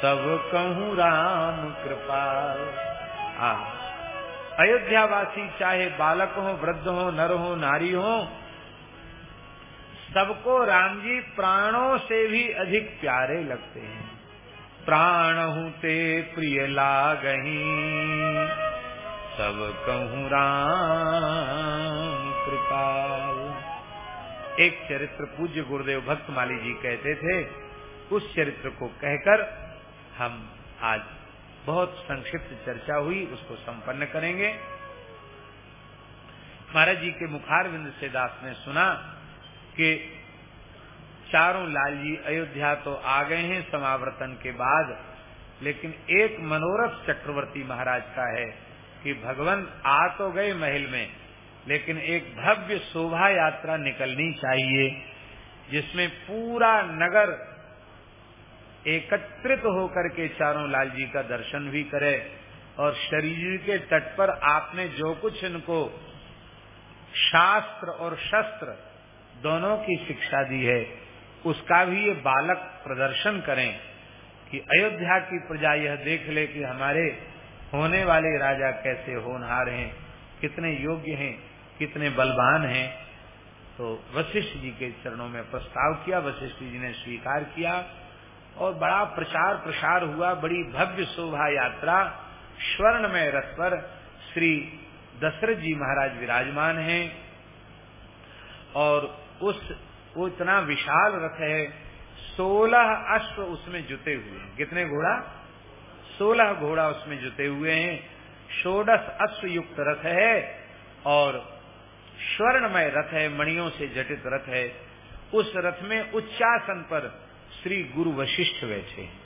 सब कहूँ राम कृपाल। आ अयोध्यावासी चाहे बालक हो, वृद्ध हो, नर हो, नारी हो, सबको राम जी प्राणों से भी अधिक प्यारे लगते हैं। प्राण ते प्रिय लागही, सब कहूँ राम कृपाल। एक चरित्र पूज्य गुरुदेव भक्त माली जी कहते थे, उस चरित्र को कहकर हम आज बहुत संक्षिप्त चर्चा हुई, उसको संपन्न करेंगे। महाराज जी के मुखारविंद से दास ने सुना कि चारों लाल जी अयोध्या तो आ गए हैं समावर्तन के बाद, लेकिन एक मनोरथ चक्रवर्ती महाराज का है कि भगवान आ तो गए महल में, लेकिन एक भव्य शोभा यात्रा निकलनी चाहिए, जिसमें पूरा नगर एकत्रित होकर के चारों लाल जी का दर्शन भी करे और शरीर के तट पर आपने जो कुछ इनको शास्त्र और शस्त्र दोनों की शिक्षा दी है, उसका भी ये बालक प्रदर्शन करें कि अयोध्या की प्रजा यह देख ले कि हमारे होने वाले राजा कैसे होनहार हैं, कितने योग्य हैं, कितने बलवान हैं। तो वशिष्ठ जी के चरणों में प्रस्ताव किया, वशिष्ठ जी ने स्वीकार किया। और बड़ा प्रचार प्रसार हुआ, बड़ी भव्य शोभा यात्रा स्वर्ण में रथ पर श्री दशरथ जी महाराज विराजमान हैं। और उस, वो इतना विशाल रथ है, सोलह अश्व उसमें जुटे हुए हैं। कितने घोड़ा? सोलह घोड़ा उसमें जुटे हुए हैं। षोडश अश्व युक्त रथ है और स्वर्णमय रथ है, मणियों से जटित रथ है। उस रथ में उच्चासन पर श्री गुरु वशिष्ठ बैठे हैं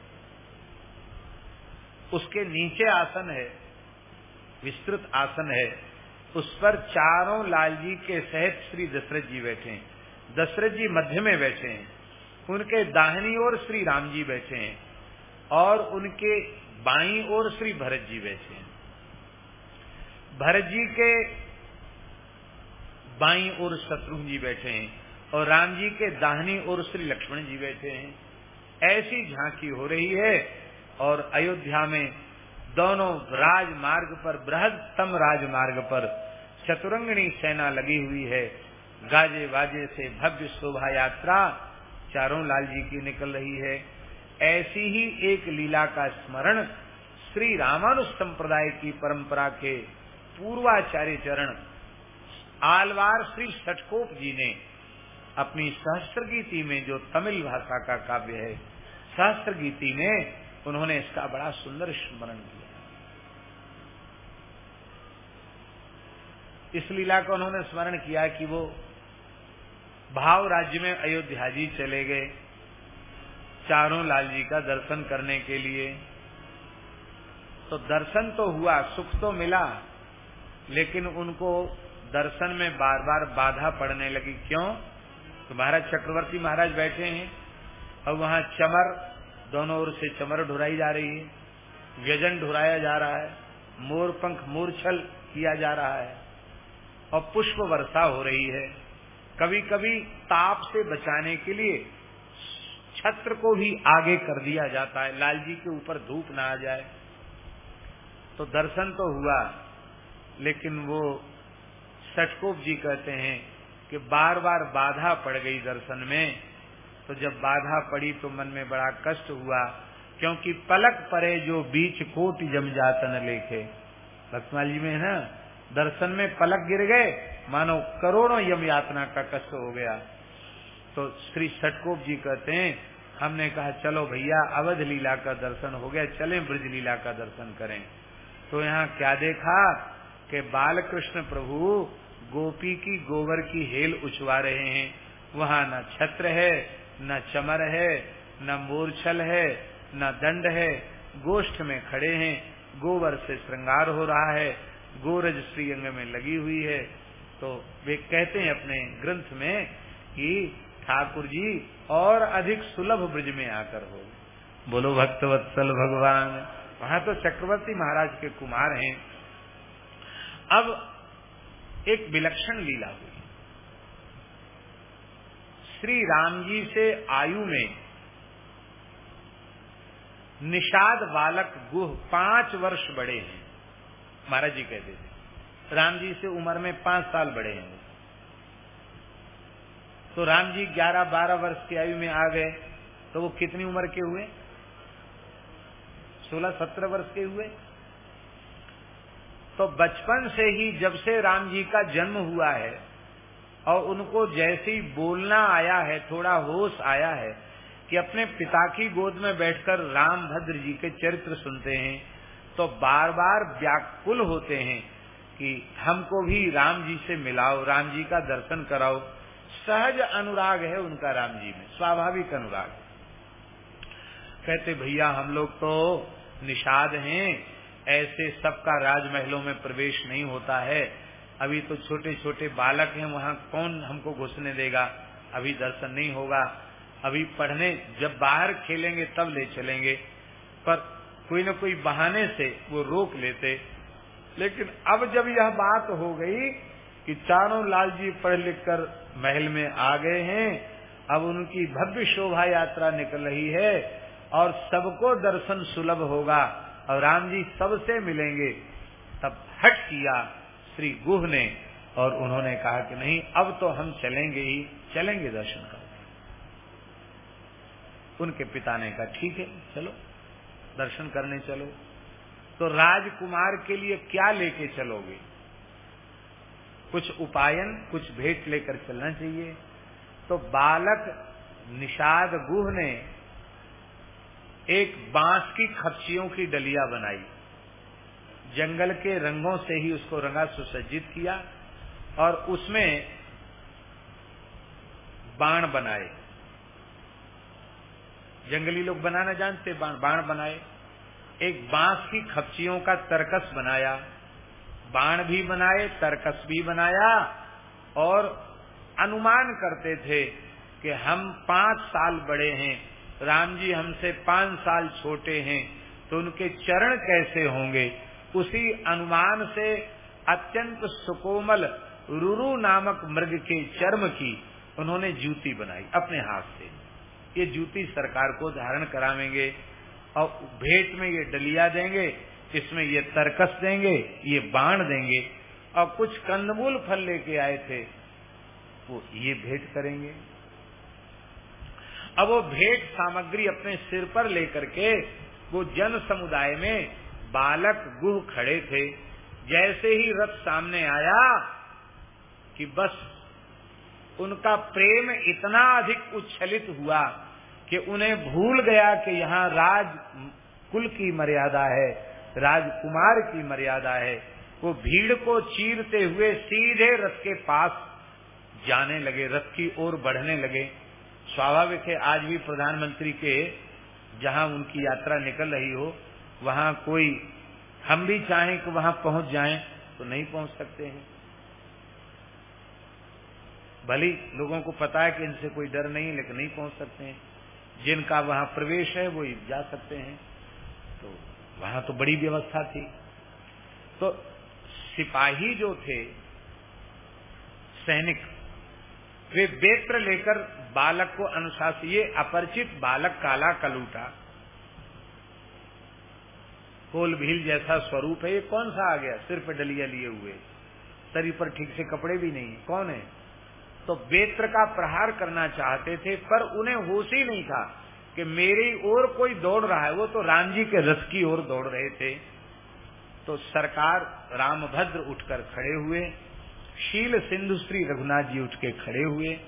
उसके नीचे आसन है, विस्तृत आसन है। उस पर चारों लाल जी के सहित श्री दशरथ जी बैठे हैं। दशरथ जी मध्य में बैठे हैं। उनके दाहिनी ओर श्री राम जी बैठे हैं और उनके बाई ओर श्री भरत जी बैठे हैं। भरत जी के बाई ओर शत्रुघ्न जी बैठे हैं और राम जी के दाहिनी ओर श्री लक्ष्मण जी बैठे हैं। ऐसी झांकी हो रही है और अयोध्या में दोनों राजमार्ग पर, बृहत्तम राजमार्ग पर चतुरंगणी सेना लगी हुई है। गाजे बाजे से भव्य शोभा यात्रा चारों लाल जी की निकल रही है। ऐसी ही एक लीला का स्मरण श्री रामानुज संप्रदाय की परंपरा के पूर्वाचार्य चरण आलवार श्री सटकोप जी ने अपनी सहस्त्र गीति में जो तमिल भाषा का काव्य है सहस्त्र गीति में उन्होंने इसका बड़ा सुंदर स्मरण किया। इस लीला का उन्होंने स्मरण किया कि वो भाव राज्य में अयोध्या जी चले गए, चारों लाल जी का दर्शन करने के लिए। तो दर्शन तो हुआ, सुख तो मिला, लेकिन उनको दर्शन में बार बार बाधा पड़ने लगी। क्यों? तो महाराज चक्रवर्ती महाराज बैठे हैं। और वहाँ चमर, दोनों ओर से चमर ढुराई जा रही है। व्यजन ढुराया जा रहा है। मोर पंख मूर्छल किया जा रहा है। और पुष्प वर्षा हो रही है। कभी कभी ताप से बचाने के लिए छत्र को भी आगे कर दिया जाता है। लाल जी के ऊपर धूप ना आ जाए। तो दर्शन तो हुआ, लेकिन वो सटकोप जी कहते हैं कि बार बार बाधा पड़ गई दर्शन में तो जब बाधा पड़ी तो मन में बड़ा कष्ट हुआ, क्योंकि पलक परे जो बीच कोट जम जातन लेखे। भक्तमाल जी में है ना, दर्शन में पलक गिर गए, मानो करोड़ों यम यातना का कष्ट हो गया। तो श्री सटकोप जी कहते हैं, हमने कहा, चलो भैया, अवध लीला का दर्शन हो गया, चलें ब्रज लीला का दर्शन करें। तो यहाँ क्या देखा कि बाल कृष्ण प्रभु गोपी की गोबर की हेल उछवा रहे हैं। वहाँ न छत्र है, न चमर है, न मोरछल है, न दंड है। गोष्ठ में खड़े हैं। गोबर से श्रृंगार हो रहा है। गोरज श्री अंग में लगी हुई है। तो वे कहते हैं अपने ग्रंथ में कि ठाकुर जी और अधिक सुलभ ब्रज में आकर हो। बोलो, भक्तवत्सल भगवान। वहाँ तो चक्रवर्ती महाराज के कुमार हैं। अब एक विलक्षण लीला हुई। श्री राम जी से आयु में निषाद बालक गुह पाँच वर्ष बड़े हैं। महाराज जी कहते थे, राम जी से उम्र में पाँच साल बड़े हैं। तो राम जी ग्यारह बारह वर्ष की आयु में आ गए तो वो कितनी उम्र के हुए? सोलह सत्रह वर्ष के हुए? तो बचपन से ही जब से राम जी का जन्म हुआ है और उनको जैसे ही बोलना आया है, थोड़ा होश आया है कि अपने पिता की गोद में बैठकर राम भद्र जी के चरित्र सुनते हैं तो बार बार व्याकुल होते हैं कि हमको भी राम जी से मिलाओ, राम जी का दर्शन कराओ। सहज अनुराग है उनका राम जी में, स्वाभाविक अनुराग। कहते, भैया, हम लोग तो निषाद हैं ऐसे सबका राजमहलों में प्रवेश नहीं होता है। अभी तो छोटे छोटे बालक हैं, वहाँ कौन हमको घुसने देगा? अभी दर्शन नहीं होगा। अभी पढ़ने, जब बाहर खेलेंगे, तब ले चलेंगे। पर कोई न कोई बहाने से वो रोक लेते। लेकिन अब जब यह बात हो गई कि चारों लाल जी पढ़ लिख कर महल में आ गए हैं, अब उनकी भव्य शोभा यात्रा निकल रही है और सबको दर्शन सुलभ होगा। और राम जी सबसे मिलेंगे, तब हट किया श्री गुह ने और उन्होंने कहा कि नहीं, अब तो हम चलेंगे ही, चलेंगे दर्शन कर उनके पिता ने कहा, ठीक है, चलो, दर्शन करने चलो। तो राजकुमार के लिए क्या लेके चलोगे? कुछ उपायन, कुछ भेंट लेकर चलना चाहिए। तो बालक निषाद गुह ने एक बाँस की खपचियों की डलिया बनाई। जंगल के रंगों से ही उसको रंगा, सुसज्जित किया और उसमें बाण बनाए। जंगली लोग बनाना जानते, बाण बाण बनाए। एक बाँस की खपचियों का तरकस बनाया। बाण भी बनाए, तरकस भी बनाया और अनुमान करते थे कि हम पाँच साल बड़े हैं। राम जी हमसे पाँच साल छोटे हैं तो उनके चरण कैसे होंगे? उसी अनुमान से अत्यंत सुकोमल रुरु नामक मृग के चर्म की उन्होंने जूती बनाई अपने हाथ से। ये जूती सरकार को धारण करावेंगे और भेंट में ये डलिया देंगे, इसमें ये तरकस देंगे, ये बाण देंगे और कुछ कंदमूल फल लेके आए थे, वो ये भेंट करेंगे। अब वो भेंट सामग्री अपने सिर पर लेकर के वो जन समुदाय में बालक गुह खड़े थे। जैसे ही रथ सामने आया कि बस उनका प्रेम इतना अधिक उच्छलित हुआ कि उन्हें भूल गया कि यहाँ राज कुल की मर्यादा है, राजकुमार की मर्यादा है। वो भीड़ को चीरते हुए सीधे रथ के पास जाने लगे, रथ की ओर बढ़ने लगे। स्वाभाविक है, आज भी प्रधानमंत्री के जहाँ उनकी यात्रा निकल रही हो, वहाँ कोई, हम भी चाहें कि वहाँ पहुँच जाएँ तो नहीं पहुँच सकते हैं। भली लोगों को पता है कि इनसे कोई डर नहीं है लेकिन नहीं पहुँच सकते हैं। जिनका वहाँ प्रवेश है, वो जा सकते हैं। तो वहाँ तो बड़ी व्यवस्था थी। तो सिपाही जो थे, सैनिक, वे बेत्र लेकर बालक को अनुशासित ये अपरिचित बालक काला कलूटा। कोल भील जैसा स्वरूप है, ये कौन सा आ गया? सिर पर डलिया लिए हुए। शरीर पर ठीक से कपड़े भी नहीं कौन है? तो बेत्र का प्रहार करना चाहते थे, पर उन्हें होश ही नहीं था कि मेरी ओर कोई दौड़ रहा है। वो तो राम जी के रथ की ओर दौड़ रहे थे। तो सरकार रामभद्र उठकर खड़े हुए, शील सिंधु श्री रघुनाथ जी उठ के खड़े हुए।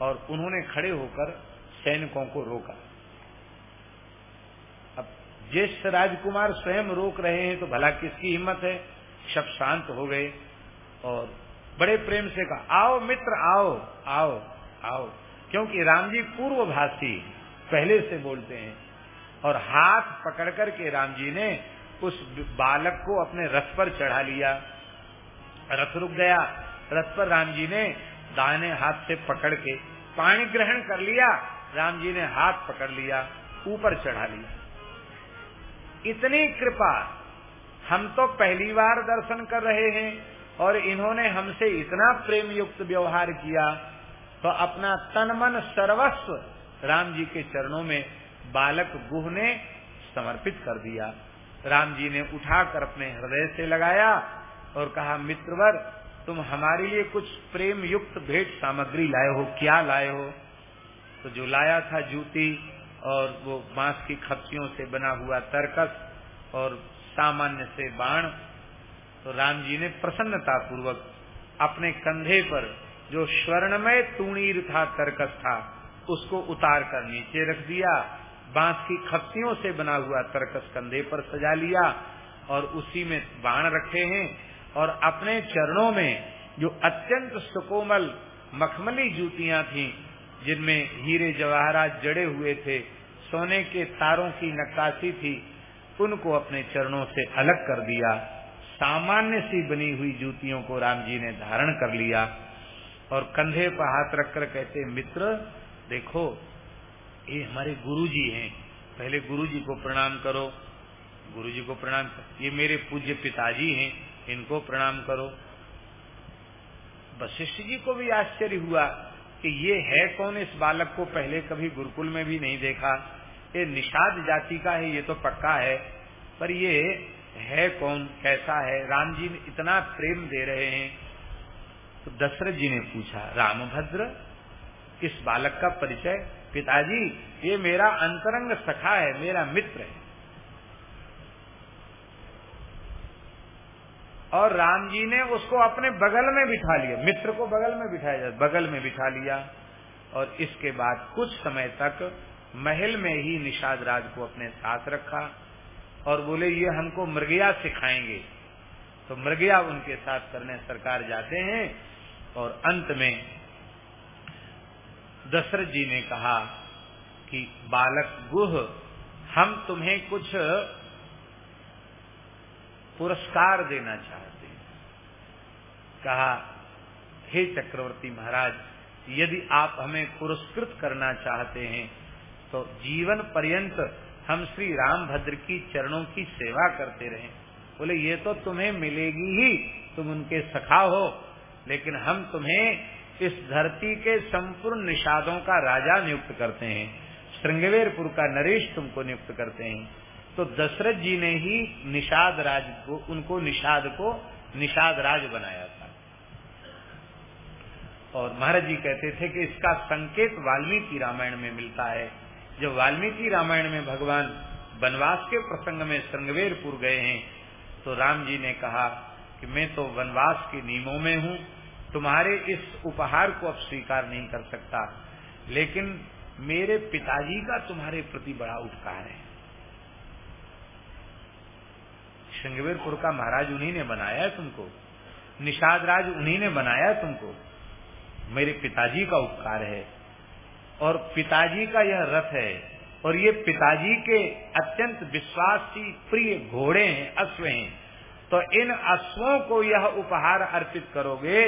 और उन्होंने खड़े होकर सैनिकों को रोका। अब ज्येष्ठ राजकुमार स्वयं रोक रहे हैं तो भला किसकी हिम्मत है? सब शांत हो गए और बड़े प्रेम से कहा, आओ मित्र, आओ आओ आओ। क्योंकि राम जी पूर्व भाषी पहले से बोलते हैं। और हाथ पकड़ कर के राम जी ने उस बालक को अपने रथ पर चढ़ा लिया। रथ रुक गया। रथ पर राम जी ने दाहिने हाथ से पकड़ के पानी ग्रहण कर लिया, राम जी ने हाथ पकड़ लिया, ऊपर चढ़ा लिया। इतनी कृपा, हम तो पहली बार दर्शन कर रहे हैं और इन्होंने हमसे इतना प्रेम युक्त व्यवहार किया तो अपना तन मन सर्वस्व राम जी के चरणों में बालक गुह ने समर्पित कर दिया। राम जी ने उठाकर अपने हृदय से लगाया और कहा, मित्रवर तुम हमारे लिए कुछ प्रेम युक्त भेंट सामग्री लाए हो, क्या लाए हो? तो जो लाया था जूती और वो बाँस की खपसियों से बना हुआ तरकस और सामान्य से बाण तो राम जी ने प्रसन्नता पूर्वक अपने कंधे पर जो स्वर्णमय तूणीर था, तरकस था, उसको उतार कर नीचे रख दिया, बाँस की खपतियों से बना हुआ तरकस कंधे पर सजा लिया और उसी में बाण रखे हैं। और अपने चरणों में जो अत्यंत सुकोमल, मखमली जूतियाँ थीं, जिनमें हीरे जवाहरात जड़े हुए थे, सोने के तारों की नक्काशी थी, उनको अपने चरणों से अलग कर दिया। सामान्य सी बनी हुई जूतियों को राम जी ने धारण कर लिया। और कंधे पर हाथ रखकर कहते, मित्र, देखो, ये हमारे गुरु जी हैं। पहले गुरु जी को प्रणाम करो। गुरु जी को प्रणाम ये मेरे पूज्य पिताजी हैं। इनको प्रणाम करो। वशिष्ठ जी को भी आश्चर्य हुआ कि ये है कौन इस बालक को पहले कभी गुरुकुल में भी नहीं देखा। ये निषाद जाति का है, ये तो पक्का है, पर ये है कौन, कैसा है? राम जी इतना प्रेम दे रहे हैं। तो दशरथ जी ने पूछा, रामभद्र, इस बालक का परिचय? पिताजी, ये मेरा अंतरंग सखा है, मेरा मित्र है। और राम जी ने उसको अपने बगल में बिठा लिया। मित्र को बगल में बिठाया जाए बगल में बिठा लिया। और इसके बाद कुछ समय तक महल में ही निषाद राज को अपने साथ रखा और बोले, ये हमको मृगया सिखाएँगे। तो मृगया उनके साथ करने सरकार जाते हैं और अंत में दशरथ जी ने कहा कि, बालक, गुह, हम तुम्हें कुछ पुरस्कार देना चाहते हैं। कहा, हे चक्रवर्ती महाराज, यदि आप हमें पुरस्कृत करना चाहते हैं तो जीवन पर्यंत हम श्री रामभद्र की चरणों की सेवा करते रहें। बोले, ये तो तुम्हें मिलेगी ही, तुम उनके सखा हो, लेकिन हम तुम्हें इस धरती के संपूर्ण निषादों का राजा नियुक्त करते हैं। श्रृंगवेरपुर का नरेश तुमको नियुक्त करते हैं। तो दशरथ जी ने ही निषाद राज को, उनको निषाद को निषाद राज बनाया था। और महाराज जी कहते थे कि इसका संकेत वाल्मीकि रामायण में मिलता है। जब वाल्मीकि रामायण में भगवान वनवास के प्रसंग में श्रृंगवेरपुर गए हैं तो राम जी ने कहा कि मैं तो वनवास के नियमों में हूँ, तुम्हारे इस उपहार को अब स्वीकार नहीं कर सकता। लेकिन मेरे पिताजी का तुम्हारे प्रति बड़ा उपकार है। श्रृंगवेरपुर का महाराज उन्हीं ने बनाया तुमको। निषाद राज उन्हीं ने बनाया तुमको। मेरे पिताजी का उपकार है। और पिताजी का यह रथ है। और ये पिताजी के अत्यंत विश्वासी प्रिय घोड़े हैं, अश्व हैं। तो इन अश्वों को यह उपहार अर्पित करोगे,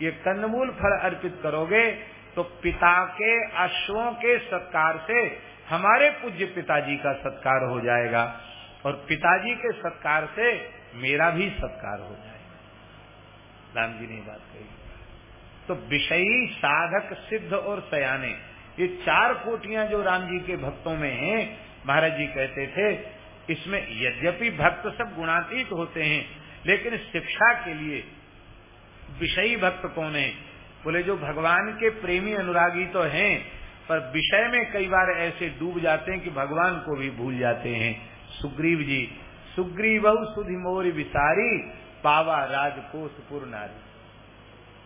ये कंदमूल फल अर्पित करोगे तो पिता के अश्वों के सत्कार से हमारे पूज्य पिताजी का सत्कार हो जाएगा। और पिताजी के सत्कार से मेरा भी सत्कार हो जाएगा राम जी ने बात कही। तो विषयी साधक, सिद्ध और सयाने, ये चार कोटियाँ जो राम जी के भक्तों में हैं, महाराज जी कहते थे, इसमें यद्यपि भक्त सब गुणातीत होते हैं, लेकिन शिक्षा के लिए विषयी भक्त कौन है? बोले, जो भगवान के प्रेमी अनुरागी तो हैं, पर विषय में कई बार ऐसे डूब जाते हैं कि भगवान को भी भूल जाते हैं। सुग्रीव जी, सुग्रीव सुधि मोरी विसारी, पावा राजकोषपुर नारी।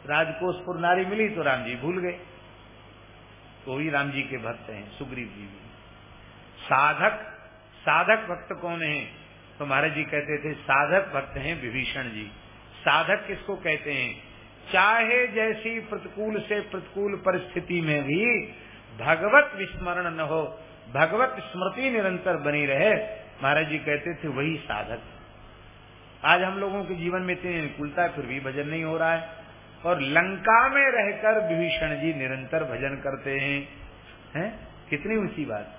राजकोषपुर नारी मिली तो राम जी भूल गए। तो ही राम जी के भक्त हैं, सुग्रीव जी। भी साधक साधक भक्त कौन है? तो महाराज जी कहते थे, साधक भक्त हैं विभीषण जी। साधक किसको कहते हैं? चाहे जैसी प्रतिकूल से प्रतिकूल परिस्थिति में भी भगवत विस्मरण न हो, भगवत स्मृति निरंतर बनी रहे महाराज जी कहते थे, वही साधक आज हम लोगों के जीवन में इतनी अनुकूलता फिर भी भजन नहीं हो रहा है। और लंका में रहकर विभीषण जी निरंतर भजन करते हैं हैं? कितनी ऊँची बात।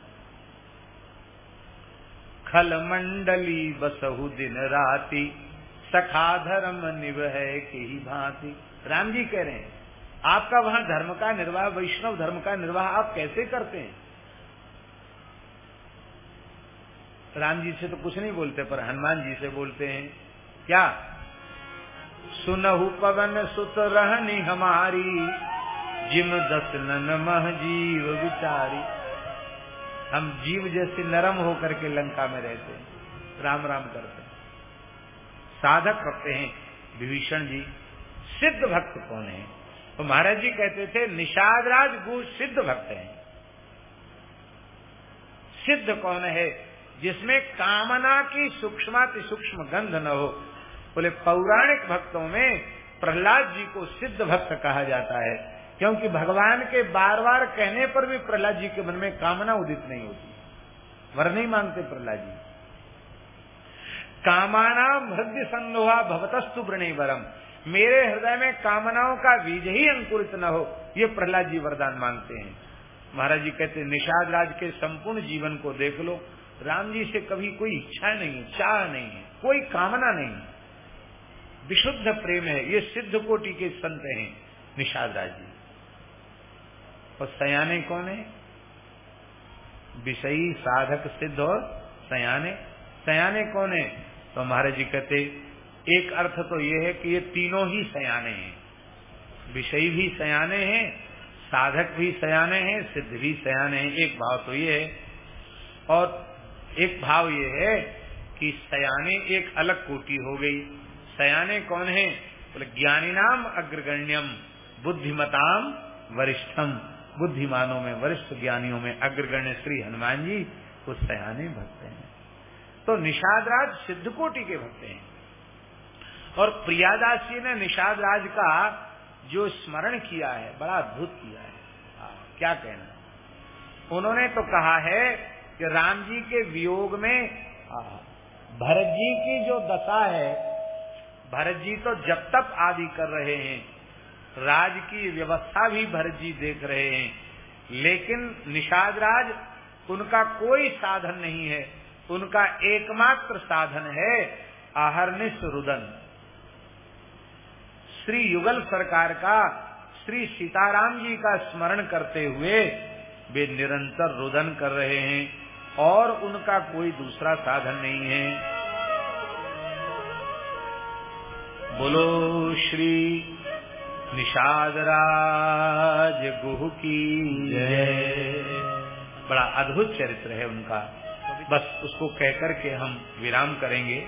खल मंडली बसहु दिन राति, सखा धर्म निवह की भांति। राम जी कह रहे हैं, आपका वहाँ धर्म का निर्वाह, वैष्णव धर्म का निर्वाह आप कैसे करते हैं? राम जी से तो कुछ नहीं बोलते, पर हनुमान जी से बोलते हैं, क्या? सुनहु पवन सुत रहनी हमारी, जिम दस नन मह जीव विचारी। हम जीव जैसे नरम होकर के लंका में रहते हैं, राम राम करते हैं। साधक रखते हैं, विभीषण जी, सिद्ध भक्त कौन है? तो महाराज जी कहते थे निषाद राज गु सिद्ध भक्त हैं। सिद्ध कौन है? जिसमें कामना की सूक्ष्म सूक्ष्म गंध न हो, बोले, पौराणिक भक्तों में प्रहलाद जी को सिद्ध भक्त कहा जाता है, क्योंकि भगवान के बार बार कहने पर भी प्रहलाद जी के मन में कामना उदित नहीं होती। वर नहीं मांगते प्रहलाद जी। कामाना हृदय संदोहा भवतस्तु वरम मेरे हृदय में कामनाओं का बीज ही अंकुरित न हो, ये प्रहलाद जी वरदान मांगते हैं। महाराज जी कहते निषाद राज के संपूर्ण जीवन को देख लो राम जी से कभी कोई इच्छा नहीं, चाह नहीं है, कोई कामना नहीं है। विशुद्ध प्रेम है, ये सिद्ध कोटि के संत हैं, निषाद जी। और सयाने कौन है? विषयी साधक सिद्ध और सयाने। सयाने कौन है? तो महाराज जी कहते, एक अर्थ तो ये है कि ये तीनों ही सयाने हैं। विषयी भी सयाने हैं, साधक भी सयाने हैं, सिद्ध भी सयाने हैं। एक भाव तो ये है। और एक भाव ये है कि सयाने एक अलग कोटि हो गई। सयाने कौन है? बोले ज्ञानी नाम अग्रगण्यम बुद्धिमताम वरिष्ठम। बुद्धिमानों में वरिष्ठ ज्ञानियों में अग्रगण्य श्री हनुमान जी वो सयाने भक्त हैं। तो निषाद राज सिद्ध कोटि के भक्त हैं। और प्रियादास जी ने निषाद राज का जो स्मरण किया है बड़ा अद्भुत किया है। आ, क्या कहना? उन्होंने तो कहा है कि राम जी के वियोग में भरत जी की जो दशा है, भरत जी तो जब तक आदि कर रहे हैं, राज की व्यवस्था भी भरत जी देख रहे हैं, लेकिन निषाद राज उनका कोई साधन नहीं है, उनका एकमात्र साधन है आहरनिश रुदन। श्री युगल सरकार का, श्री सीताराम जी का स्मरण करते हुए वे निरंतर रुदन कर रहे हैं। और उनका कोई दूसरा साधन नहीं है। बोलो श्री निषादराज गुह की बड़ा अद्भुत चरित्र है उनका। बस उसको कहकर के हम विराम करेंगे।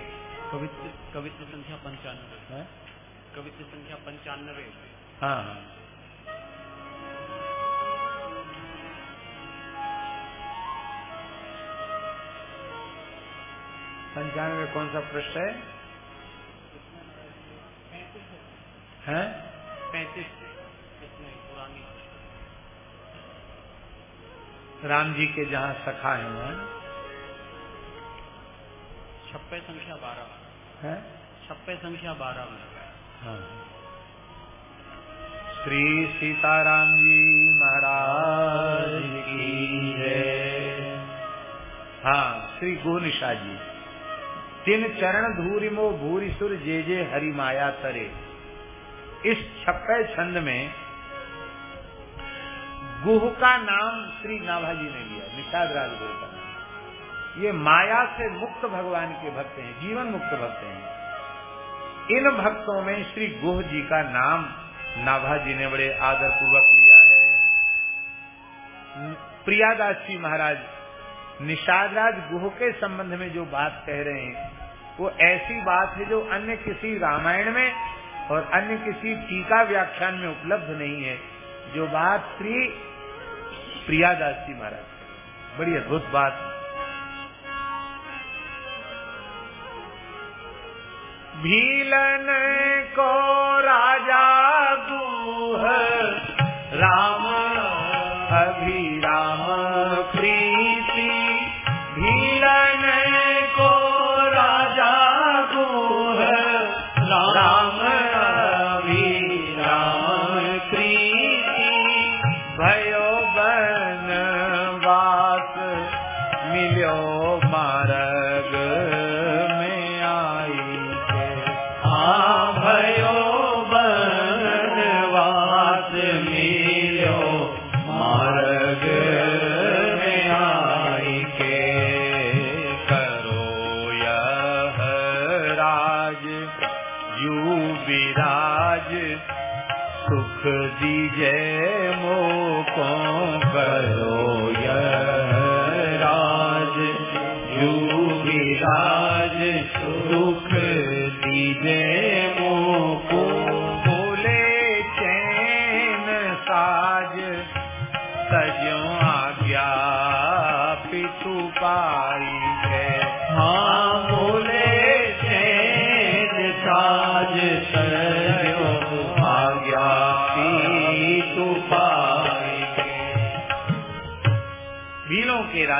कवित्र कवित्र संख्या पंचानवे। कवित्र संख्या पंचानवे। हाँ। पंचानवे कौन सा पृष्ठ है? हैं? पैंतीस राम जी के जहाँ सखा है वहाँ छप्पे संख्या बारह। हैं? छप्पे संख्या बारह में। हाँ। श्री सीताराम जी महाराज की है हाँ श्री गोनिशा जी। तिन चरण धूरि मो भूरि सुर जे जे हरि माया तरे। इस छप्पे छंद में गुह का नाम श्री नाभाजी ने लिया, निषाद राज गुरु का नाम। ये माया से मुक्त भगवान के भक्त हैं, जीवन मुक्त भक्त हैं। इन भक्तों में श्री गुह जी का नाम नाभा जी ने बड़े आदर पूर्वक लिया है। प्रियादास जी महाराज निषाद राज गुह के संबंध में जो बात कह रहे हैं, वो ऐसी बात है जो अन्य किसी रामायण में और अन्य किसी टीका व्याख्यान में उपलब्ध नहीं है। जो बात श्री प्रियादास जी महाराज, बड़ी अद्भुत बात। भीलन को राजा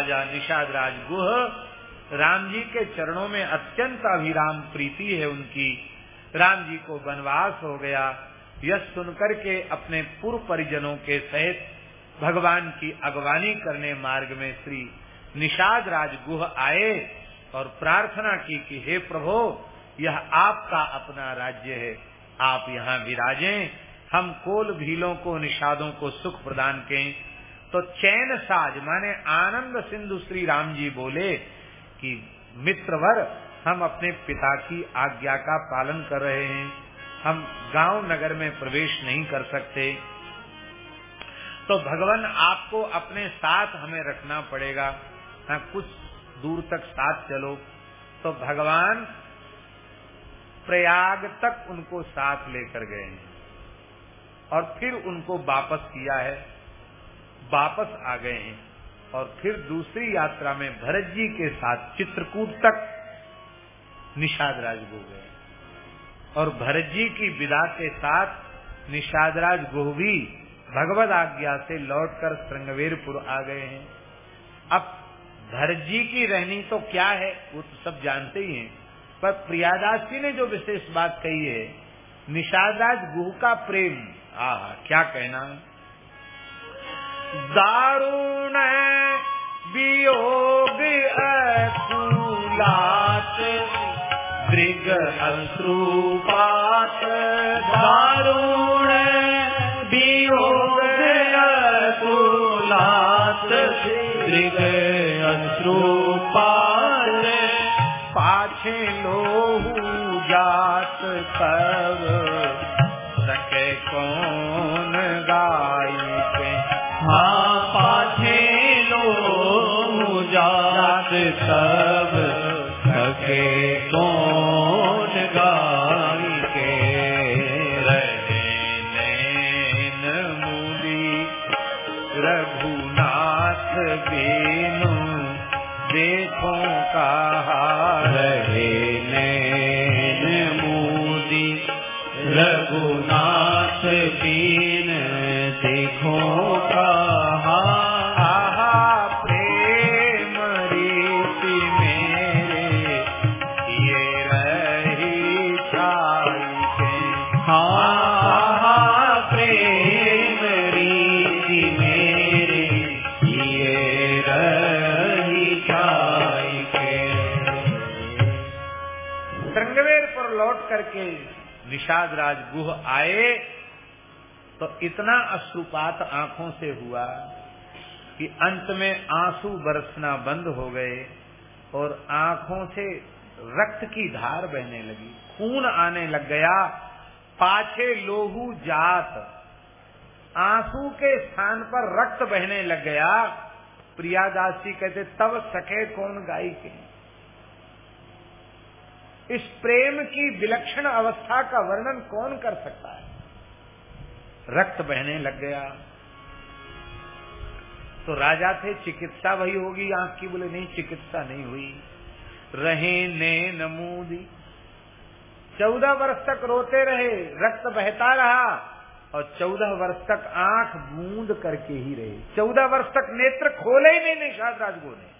राजा निषाद राज गुह राम जी के चरणों में अत्यंत अभिराम प्रीति है उनकी। राम जी को वनवास हो गया। यह सुनकर के अपने पूर्व परिजनों के सहित भगवान की अगवानी करने मार्ग में श्री निषाद राज गुह आए और प्रार्थना की कि, हे प्रभु, यह आपका अपना राज्य है। आप यहाँ विराजें। हम कोल भीलों को, निषादों को सुख प्रदान करें तो चैन साज, माने आनंद सिंधु श्री राम जी बोले कि, मित्रवर, हम अपने पिता की आज्ञा का पालन कर रहे हैं। हम गाँव नगर में प्रवेश नहीं कर सकते। तो भगवान आपको अपने साथ हमें रखना पड़ेगा। हाँ कुछ दूर तक साथ चलो। तो भगवान प्रयाग तक उनको साथ लेकर गए हैं। और फिर उनको वापस किया है। वापस आ गए हैं और फिर दूसरी यात्रा में भरत जी के साथ चित्रकूट तक निषाद राज गो गए। और भरत जी की विदा के साथ निषाद राज गोह भी भगवत आज्ञा से लौटकर श्रृंगवेरपुर आ गए हैं। अब भरत जी की रहनी तो क्या है, वो तो सब जानते ही हैं। पर प्रियादास जी ने जो विशेष बात कही है निषादराज गुह का प्रेम आ क्या कहना दारुण वियोग अकुलात दृग अश्रुपात। दारुण वियोग अकुलात दृग अश्रुपात। पाछे लोहू जात कब इतना अश्रुपात आँखों से हुआ कि अंत में आँसू बरसना बंद हो गए और आँखों से रक्त की धार बहने लगी। खून आने लग गया। पाछे लोहू जात। आँसू के स्थान पर रक्त बहने लग गया। प्रियादास जी कहते, तब सके कौन गाई के इस प्रेम की विलक्षण अवस्था का वर्णन कौन कर सकता है? रक्त बहने लग गया। तो राजा थे, चिकित्सा वही होगी। आँख की बोले, नहीं, चिकित्सा नहीं हुई। रहे ने नमूदी चौदह वर्ष तक रोते रहे, रक्त बहता रहा और चौदह वर्ष तक आँख बूंद करके ही रहे। चौदह वर्ष तक नेत्र खोले ही नहीं निषाद राजगो ने।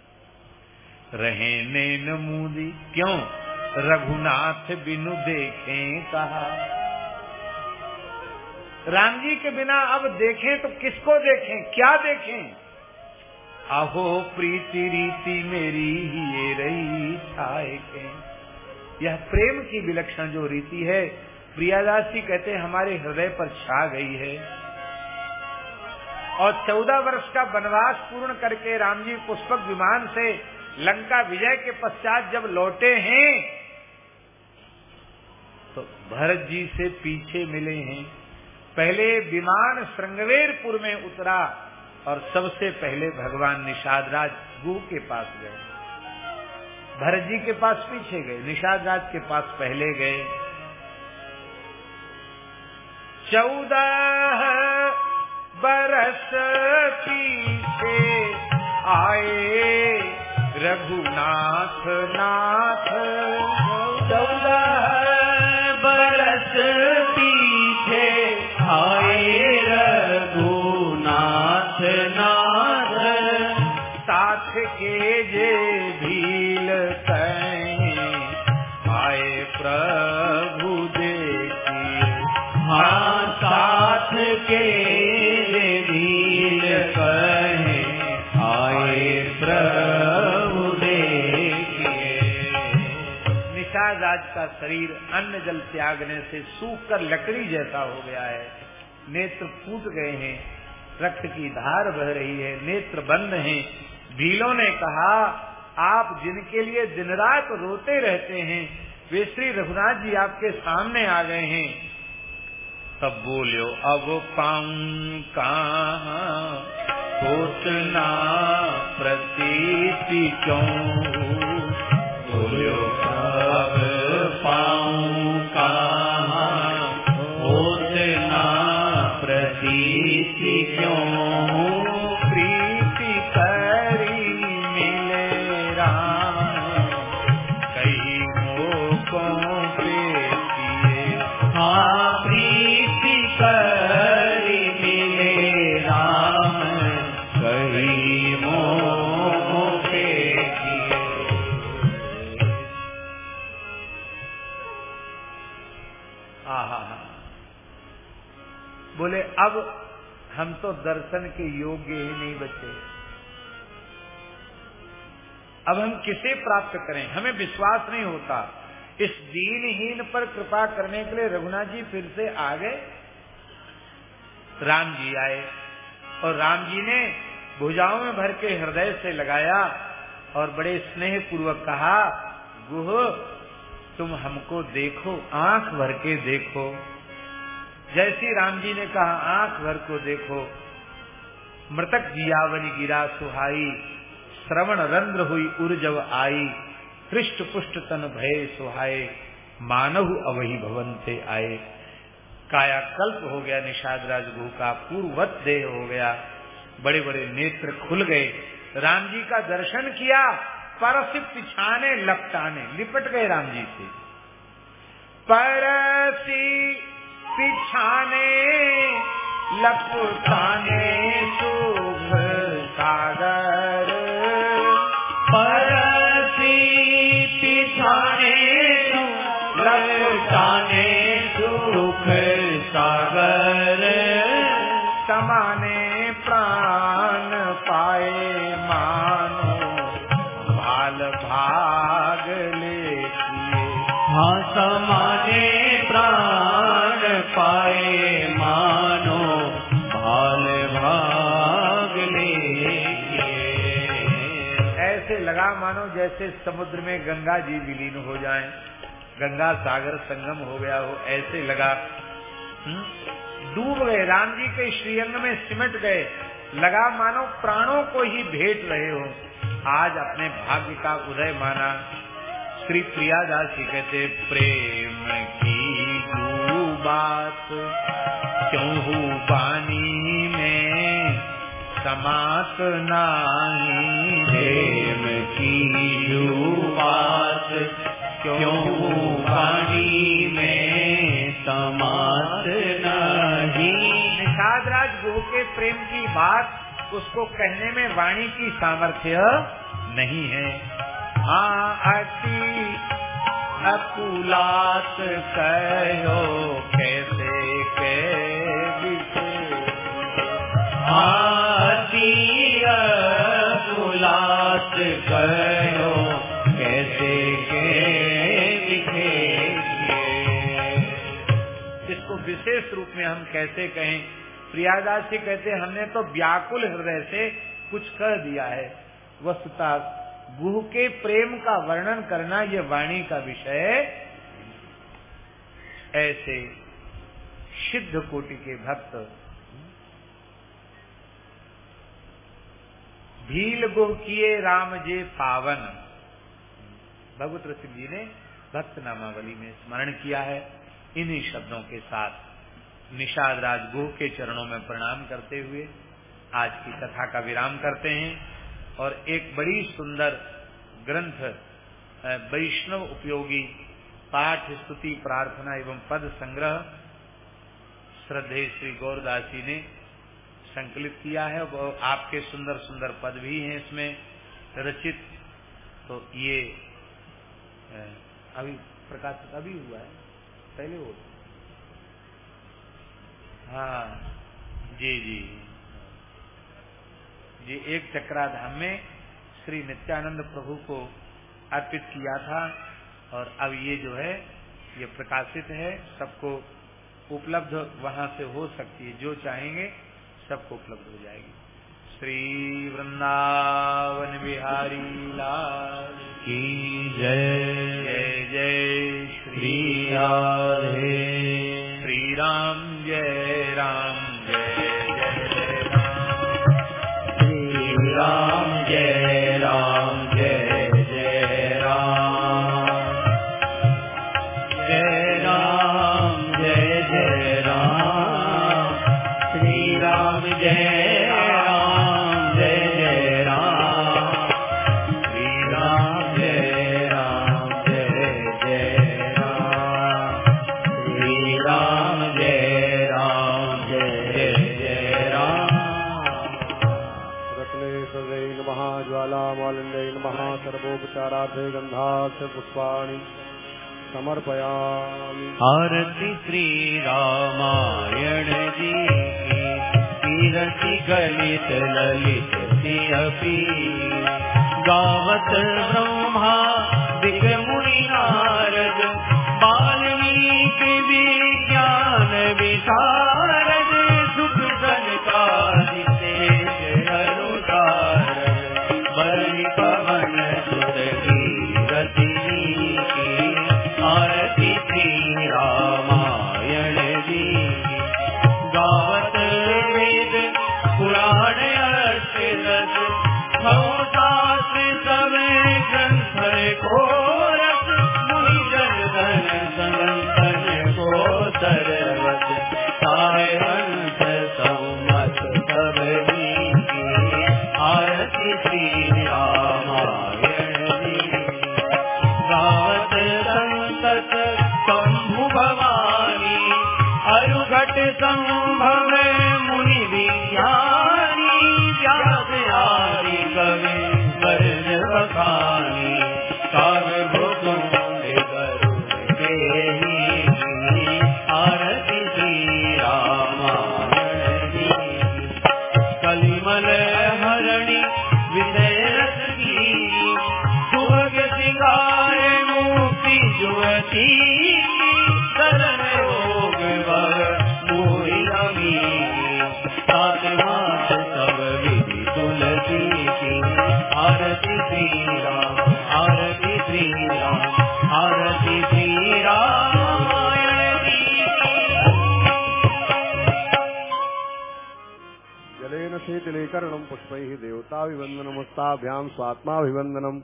रहे ने नमूदी क्यों? रघुनाथ बिनु देखे कहा। राम जी के बिना अब देखें तो किसको देखें? क्या देखें? अहो, प्रीति रीति मेरी ही ये रही छाए के। यह प्रेम की विलक्षण जो रीति है, प्रियादास जी कहते हमारे हृदय पर छा गई है। और चौदह वर्ष का वनवास पूर्ण करके राम जी पुष्पक विमान से लंका विजय के पश्चात जब लौटे हैं तो भरत जी से पीछे मिले हैं। पहले विमान श्रृंगवेरपुर में उतरा और सबसे पहले भगवान निषाद राज गुह के पास गए। भरत जी के पास पीछे गए निषाद राज के पास पहले गए। चौदह बरस पीछे आए रघुनाथ नाथ चौदह शरीर अन्न जल त्यागने से सूख कर लकड़ी जैसा हो गया है। नेत्र फूट गए हैं, रक्त की धार बह रही है, नेत्र बंद हैं। भीलों ने कहा, आप जिनके लिए दिन रात रोते रहते हैं, वे श्री रघुनाथ जी आपके सामने आ गए हैं। तब बोलियो, अब पाऊँ कहाँ होतना प्रतीति क्यों? बोलो अब तो दर्शन के योग्य ही नहीं बचे। अब हम किसे प्राप्त करें? हमें विश्वास नहीं होता। इस दीनहीन पर कृपा करने के लिए रघुनाथ जी फिर से आ गए। राम जी आए और राम जी ने भुजाओं में भर के हृदय से लगाया और बड़े स्नेह पूर्वक कहा, गुह, तुम हमको देखो, आँख भर के देखो। जैसी राम जी ने कहा, आँख भर को देखो। मृतक जियावनी गिरा सुहाई, श्रवण रंध्र हुई उर्जव आई। हृष्ट पुष्ट तन भय सुहाए, मानव अवही भवन से आए कायाकल्प हो गया, निषाद राजगुह का पूर्वत देह हो गया। बड़े बड़े नेत्र खुल गए। राम जी का दर्शन किया परस पिछाने लपटाने, लिपट गए राम जी से। परसी पिछाने लपटाने जैसे समुद्र में गंगा जी विलीन हो जाएँ। गंगा सागर संगम हो गया हो, ऐसे लगा। हम्म? डूब गए। राम जी के श्रीअंग में सिमट गए। लगा मानो प्राणों को ही भेंट रहे हो। आज अपने भाग्य का उदय माना। श्री प्रियादास जी कहते, प्रेम की बात, क्यों हूँ पानी में? समात नाही प्रेम प्रेम की बात उसको कहने में वाणी की सामर्थ्य नहीं है। हाँ अति अकुलात कहो कैसे के आती विशेष रूप में हम कैसे कहें? प्रियादास जी कहते हमने तो व्याकुल हृदय से कुछ कर दिया है। वस्तुता गुरु के प्रेम का वर्णन करना ये वाणी का विषय ऐसे सिद्ध कोटि के भक्त। भील गुह किए राम जे पावन। भगवत सिंह जी ने भक्त नामावली में स्मरण किया है। इन्हीं शब्दों के साथ निषाद राज गुह के चरणों में प्रणाम करते हुए आज की कथा का विराम करते हैं और एक बड़ी सुंदर ग्रंथ वैष्णव उपयोगी पाठ स्तुति, प्रार्थना एवं पद संग्रह श्रद्धे श्री गौरदास जी ने संकलित किया है। वो आपके सुंदर सुंदर पद भी हैं इसमें रचित। तो ये अभी प्रकाशित अभी हुआ है, पहले हो। हाँ जी जी। जी एक चक्राधाम में श्री नित्यानंद प्रभु को अर्पित किया था और अब ये जो है ये प्रकाशित है सबको उपलब्ध वहाँ से हो सकती है। जो चाहेंगे सबको उपलब्ध हो जाएगी। श्री वृंदावन बिहारी लाल की जय। जय जय श्री राधे। श्री राम। व्यासपुष्पाणि समर्पयामि। आरति श्रीरामायणजी कीरति गलित ललित अपि गावत ब्रह्मा दिगमुनिनारद बाल्मीकि विज्ञान विशार सर्वैः देवताभिवन्दनमस्ताभ्याम् स्वात्माभिवन्दनम्।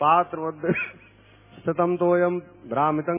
पात्रवद् स्थितम् तोयम् भ्रामितम्